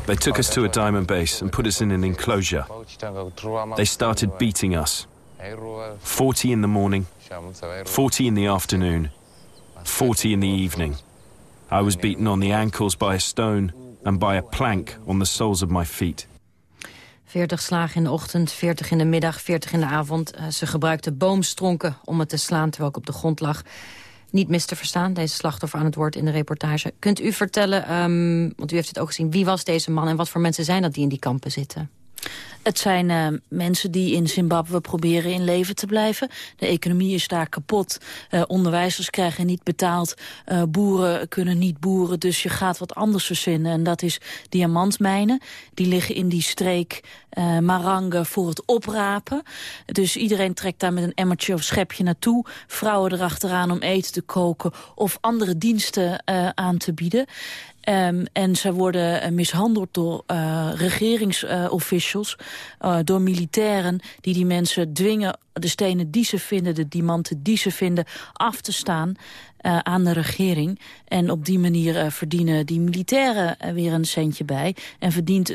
They took us to a diamond base and put us in an enclosure. They started beating us. 40 in the morning, 40 in the afternoon, 40 in the evening. I was beaten on the ankles by a stone and by a plank on the soles of my feet. 40 slagen in de ochtend, 40 in de middag, 40 in de avond. Uh, ze gebruikten boomstronken om het te slaan terwijl ik op de grond lag. Niet mis te verstaan, deze slachtoffer aan het woord in de reportage. Kunt u vertellen, um, want u heeft het ook gezien... wie was deze man en wat voor mensen zijn dat die in die kampen zitten? Het zijn uh, mensen die in Zimbabwe proberen in leven te blijven. De economie is daar kapot. Uh, onderwijzers krijgen niet betaald. Uh, boeren kunnen niet boeren. Dus je gaat wat anders verzinnen. En dat is diamantmijnen. Die liggen in die streek Marange voor het oprapen. Dus iedereen trekt daar met een emmertje of schepje naartoe. Vrouwen erachteraan om eten te koken. Of andere diensten aan te bieden. Um, en ze worden uh, mishandeld door uh, regeringsofficials, uh, door militairen... die die mensen dwingen de stenen die ze vinden, de diamanten die ze vinden... af te staan aan de regering. En op die manier verdienen die militairen weer een centje bij. En verdient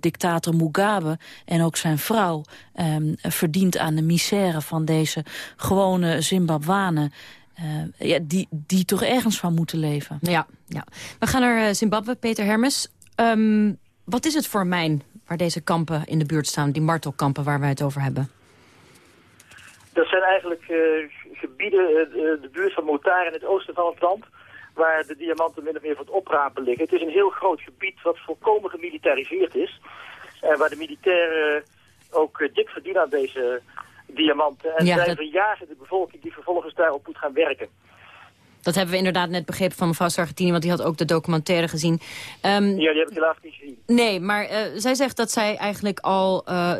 dictator Mugabe en ook zijn vrouw... Um, verdient aan de misère van deze gewone Zimbabwanen... Uh, ja, die, die toch ergens van moeten leven. Ja, ja. we gaan naar Zimbabwe, Peter Hermes. Um, wat is het voor mijn waar deze kampen in de buurt staan, die martelkampen waar wij het over hebben? Dat zijn eigenlijk gebieden, de buurt van Motar in het oosten van het land waar de diamanten min of meer voor het oprapen liggen. Het is een heel groot gebied wat volkomen gemilitariseerd is. En waar de militairen ook dik verdienen aan deze diamanten. En ja, zij dat... verjagen de bevolking die vervolgens daarop moet gaan werken. Dat hebben we inderdaad net begrepen van mevrouw Sargentini... want die had ook de documentaire gezien. Um, ja, die heb ik helaas niet gezien. Nee, maar uh, zij zegt dat zij eigenlijk al... Uh,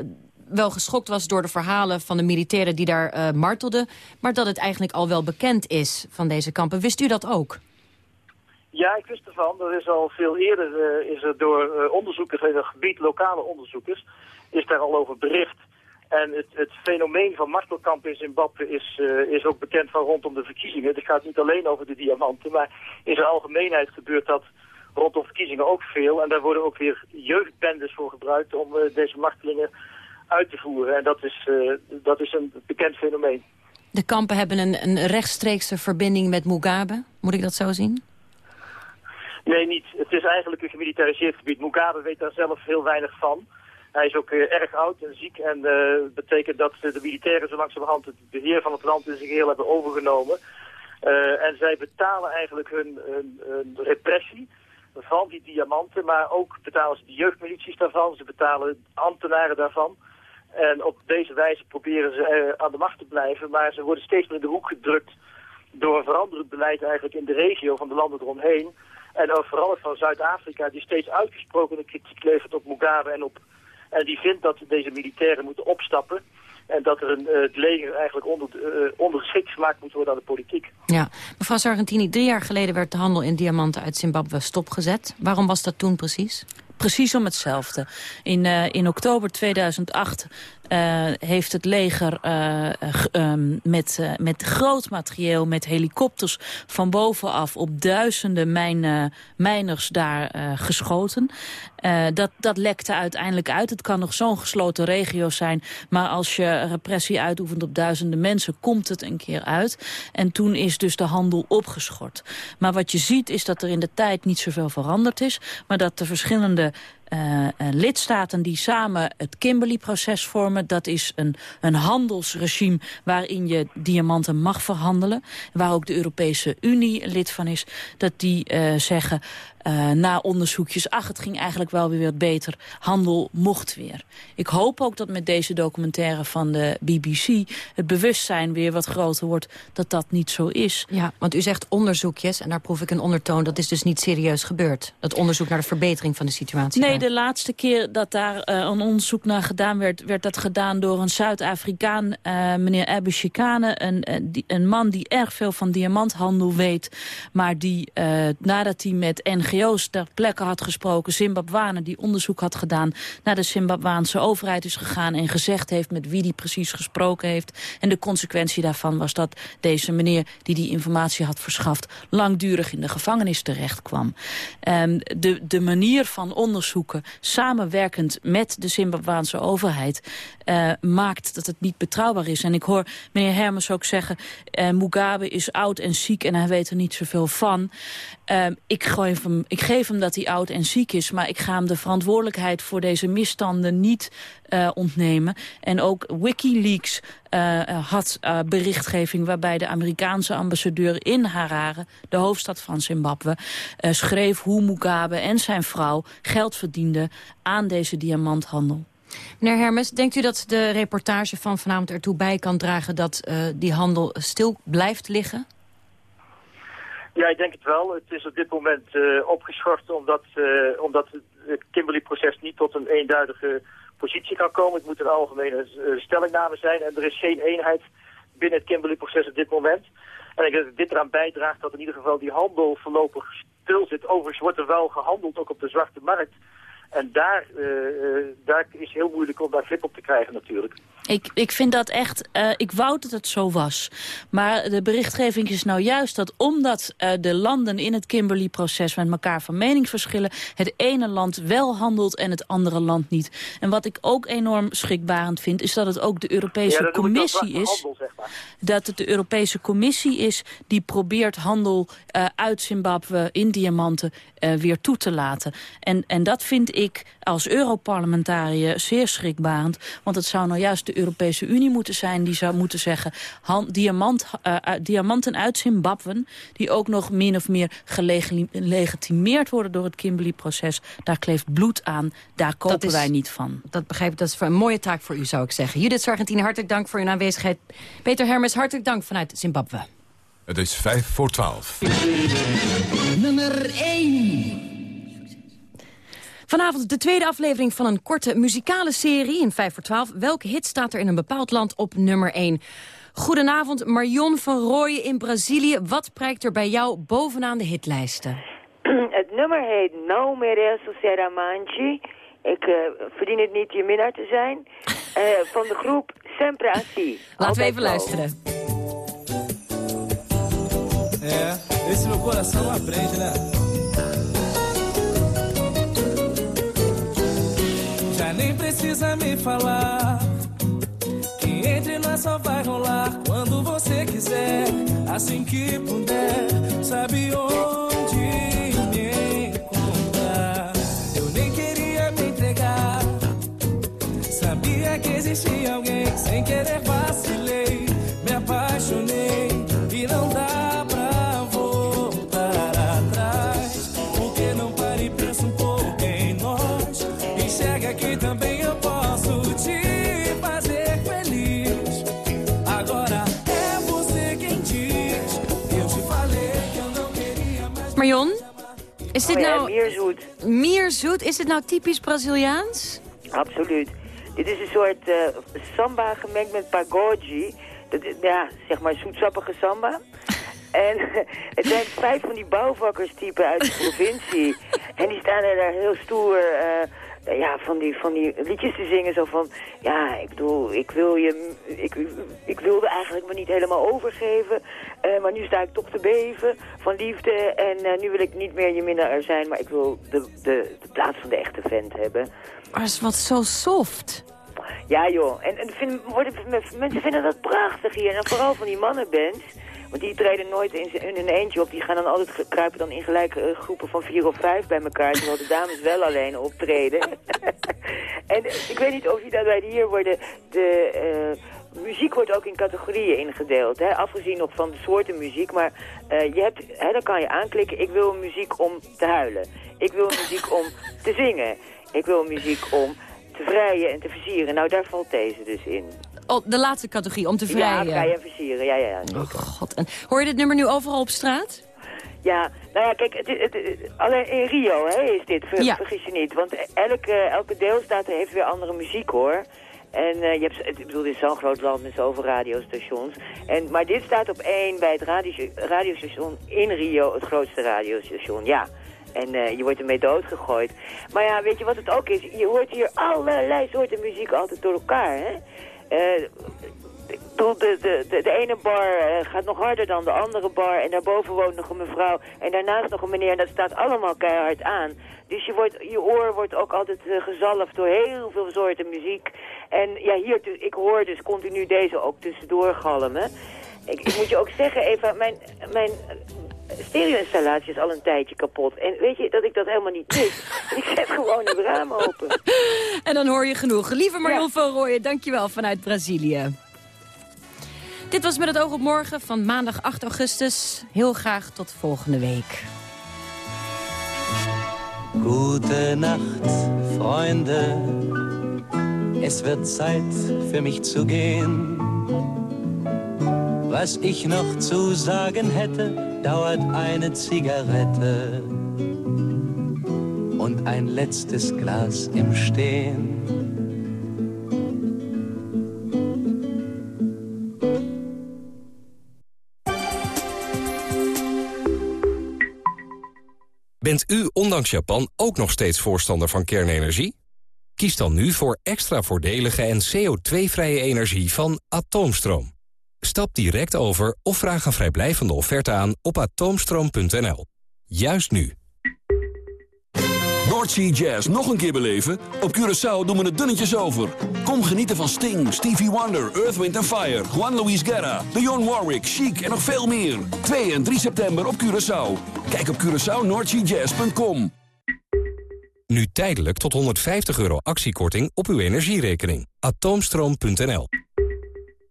wel geschokt was door de verhalen van de militairen die daar uh, martelden... maar dat het eigenlijk al wel bekend is van deze kampen. Wist u dat ook? Ja, ik wist ervan. Er is al veel eerder is er door onderzoekers in het gebied, lokale onderzoekers, is daar al over bericht. En het, het fenomeen van martelkampen in Zimbabwe is, uh, is ook bekend van rondom de verkiezingen. Het gaat niet alleen over de diamanten, maar in zijn algemeenheid gebeurt dat rondom verkiezingen ook veel. En daar worden ook weer jeugdbendes voor gebruikt om deze martelingen uit te voeren. En dat is, dat is een bekend fenomeen. De kampen hebben een, een rechtstreekse verbinding met Mugabe. Moet ik dat zo zien? Nee, niet. Het is eigenlijk een gemilitariseerd gebied. Mugabe weet daar zelf heel weinig van. Hij is ook uh, erg oud en ziek en uh, betekent dat de militairen zo langzamerhand het beheer van het land in zijn geheel hebben overgenomen. Uh, en zij betalen eigenlijk hun, hun, repressie van die diamanten, maar ook betalen ze de jeugdmilities daarvan, ze betalen ambtenaren daarvan. En op deze wijze proberen ze aan de macht te blijven, maar ze worden steeds meer in de hoek gedrukt door veranderend beleid eigenlijk in de regio van de landen eromheen. En ook vooral van Zuid-Afrika, die steeds uitgesproken kritiek levert op Mugabe en op... En die vindt dat deze militairen moeten opstappen. En dat er een, uh, het leger eigenlijk onder, uh, ondergeschikt gemaakt moet worden aan de politiek. Ja, mevrouw Sargentini, drie jaar geleden werd de handel in diamanten uit Zimbabwe stopgezet. Waarom was dat toen precies? Precies om hetzelfde. In, uh, in oktober 2008 uh, heeft het leger uh, um, met, uh, met groot materieel, met helikopters van bovenaf op duizenden mijn, mijners daar geschoten. Dat, dat lekte uiteindelijk uit. Het kan nog zo'n gesloten regio zijn, maar als je repressie uitoefent op duizenden mensen, komt het een keer uit. En toen is dus de handel opgeschort. Maar wat je ziet is dat er in de tijd niet zoveel veranderd is, maar dat de verschillende uh, lidstaten die samen het Kimberley-proces vormen. Dat is een, een handelsregime waarin je diamanten mag verhandelen. Waar ook de Europese Unie lid van is. Dat die uh, zeggen, uh, na onderzoekjes... ach, het ging eigenlijk wel weer wat beter. Handel mocht weer. Ik hoop ook dat met deze documentaire van de BBC... het bewustzijn weer wat groter wordt dat dat niet zo is. Ja, want u zegt onderzoekjes, en daar proef ik een ondertoon... dat is dus niet serieus gebeurd. Dat onderzoek naar de verbetering van de situatie. Nee, de laatste keer dat daar uh, een onderzoek naar gedaan werd... werd dat gedaan door een Zuid-Afrikaan, uh, meneer Ebbe Chicane. Een, een man die erg veel van diamanthandel weet... maar die nadat hij met NGO NGO's ter plekke had gesproken, Zimbabwanen die onderzoek had gedaan naar de Zimbabwaanse overheid is gegaan en gezegd heeft met wie die precies gesproken heeft. En de consequentie daarvan was dat deze meneer die die informatie had verschaft langdurig in de gevangenis terecht kwam. Um, de, de manier van onderzoeken, samenwerkend met de Zimbabwaanse overheid, uh, maakt dat het niet betrouwbaar is. En ik hoor meneer Hermes ook zeggen, uh, Mugabe is oud en ziek en hij weet er niet zoveel van. Uh, ik, gooi ik geef hem dat hij oud en ziek is, maar ik ga hem de verantwoordelijkheid voor deze misstanden niet uh, ontnemen. En ook Wikileaks uh, had uh, berichtgeving waarbij de Amerikaanse ambassadeur in Harare, de hoofdstad van Zimbabwe, schreef hoe Mugabe en zijn vrouw geld verdienden aan deze diamanthandel. Meneer Hermes, denkt u dat de reportage van vanavond ertoe bij kan dragen dat die handel stil blijft liggen? Ja, ik denk het wel. Het is op dit moment uh, opgeschort omdat, uh, omdat het Kimberley-proces niet tot een eenduidige positie kan komen. Het moet een algemene uh, stellingname zijn en er is geen eenheid binnen het Kimberley-proces op dit moment. En ik denk dat dit eraan bijdraagt dat in ieder geval die handel voorlopig stil zit. Overigens wordt er wel gehandeld, ook op de zwarte markt. En daar, daar is heel moeilijk om daar grip op te krijgen natuurlijk. Ik, ik vind dat echt, uh, ik wou dat het zo was. Maar de berichtgeving is nou juist dat omdat uh, de landen in het Kimberley-proces met elkaar van mening verschillen, het ene land wel handelt en het andere land niet. En wat ik ook enorm schrikbarend vind, is dat het ook de Europese ja, Commissie is. Handel, zeg maar. Dat het de Europese Commissie is die probeert handel uh, uit Zimbabwe in diamanten weer toe te laten. En, en dat vind ik als Europarlementariër zeer schrikbarend. Want het zou nou juist de Europese Unie moeten zijn... die zou moeten zeggen, diamant, uh, diamanten uit Zimbabwe... die ook nog min of meer gelegitimeerd worden door het Kimberley-proces... daar kleeft bloed aan, daar kopen wij niet van. Dat begrijp ik, dat is een mooie taak voor u, zou ik zeggen. Judith Sargentini, hartelijk dank voor uw aanwezigheid. Peter Hermes, hartelijk dank vanuit Zimbabwe. Het is vijf voor twaalf. Nummer 1. Vanavond de tweede aflevering van een korte muzikale serie in 5 voor 12. Welke hit staat er in een bepaald land op nummer 1? Goedenavond, Marion van Rooyen in Brazilië. Wat prijkt er bij jou bovenaan de hitlijsten? Het nummer heet No Mereço Ser Amante. Ik uh, verdien het niet je minnaar te zijn. Uh, van de groep Sempre Assim. Laten we even luisteren. É, esse meu coração aprende, né? Nem precisa me falar. Que entre nós só vai rolar quando você quiser. Assim que puder, sabe onde me encontrar. Eu nem queria me entregar. Sabia que existia alguém sem querer vacilei. Marion, is dit Oh ja, nou... Mierzoet. Mierzoet, is dit nou typisch Braziliaans? Absoluut. Dit is een soort eh, samba gemengd met pagode. Dat, is, ja, zeg maar zoetsappige samba. En het zijn vijf van die bouwvakkerstypen uit de provincie. En die staan er daar heel stoer... eh, ja, van die, van die liedjes te zingen. Zo van, ja, ik bedoel, ik wil je... Ik, ik wilde eigenlijk me niet helemaal overgeven. eh, maar nu sta ik toch te beven van liefde. En eh, nu wil ik niet meer je minnaar zijn. Maar ik wil de, de, de plaats van de echte vent hebben. Maar is wat zo soft. Ja joh, en, en vind, worden, mensen vinden dat prachtig hier. En vooral van die mannenbands. Want die treden nooit in, in hun eentje op. Die gaan dan altijd kruipen dan in gelijke eh, groepen van vier of vijf bij elkaar. Terwijl de dames wel alleen optreden. en eh, ik weet niet of je dat bij hier worden... De, eh, muziek wordt ook in categorieën ingedeeld. Hè? Afgezien nog van de soorten muziek. Maar je hebt, hè, dan kan je aanklikken. Ik wil muziek om te huilen. Ik wil muziek om te zingen. Ik wil muziek om te vrijen en te versieren. Nou, daar valt deze dus in. Oh, de laatste categorie, om te Ja, vrijen. vrijen en versieren. Ja, ja, ja. zeker. Oh god, en hoor je dit nummer nu overal op straat? Ja, nou ja, kijk, het, het, het- alleen in Rio hè, is dit, ver, Ja. vergis je niet. Want elke, elke deelstaat heeft weer andere muziek, hoor. En eh, je hebt, ik bedoel, dit is zo'n groot land met zoveel radiostations. En, maar dit staat op één bij het radio, radiostation in Rio, het grootste radiostation, ja. En eh, je wordt ermee doodgegooid. Maar ja, weet je wat het ook is? Je hoort hier allerlei soorten muziek altijd door elkaar, hè. Eh, de, de, de, de ene bar eh, gaat nog harder dan de andere bar. En daarboven woont nog een mevrouw. En daarnaast nog een meneer. En dat staat allemaal keihard aan. Dus je, wordt, je oor wordt ook altijd eh, gezalfd door heel veel soorten muziek. En ja, hier, ik hoor dus continu deze ook tussendoor galmen. Ik, ik moet je ook zeggen, Eva, mijn, mijn stereo-installatie is al een tijdje kapot. En weet je dat ik dat helemaal niet mis? ik zet gewoon het raam open. En dan hoor je genoeg. Lieve Marion van Rooyen, dankjewel vanuit Brazilië. Dit was Met het oog op morgen van maandag 8 augustus. Heel graag tot volgende week. Gute Nacht, Freunde. Es wird Zeit für mich zu gehen. Was ich noch zu sagen hätte, dauert eine Zigarette und ein letztes Glas im Stehen. Bent u ondanks Japan ook nog steeds voorstander van kernenergie? Kies dan nu voor extra voordelige en CO2-vrije energie van Atoomstroom. Stap direct over of vraag een vrijblijvende offerte aan op atoomstroom.nl. Juist nu. Noordsea Jazz nog een keer beleven? Op Curaçao doen we het dunnetjes over. Kom genieten van Sting, Stevie Wonder, Earth, Wind Fire... Juan Luis Guerra, Dionne Warwick, Chic en nog veel meer. 2 en 3 september op Curaçao. Kijk op CuraçaoNoordseaJazz.com. Nu tijdelijk tot 150 euro actiekorting op uw energierekening. Atoomstroom.nl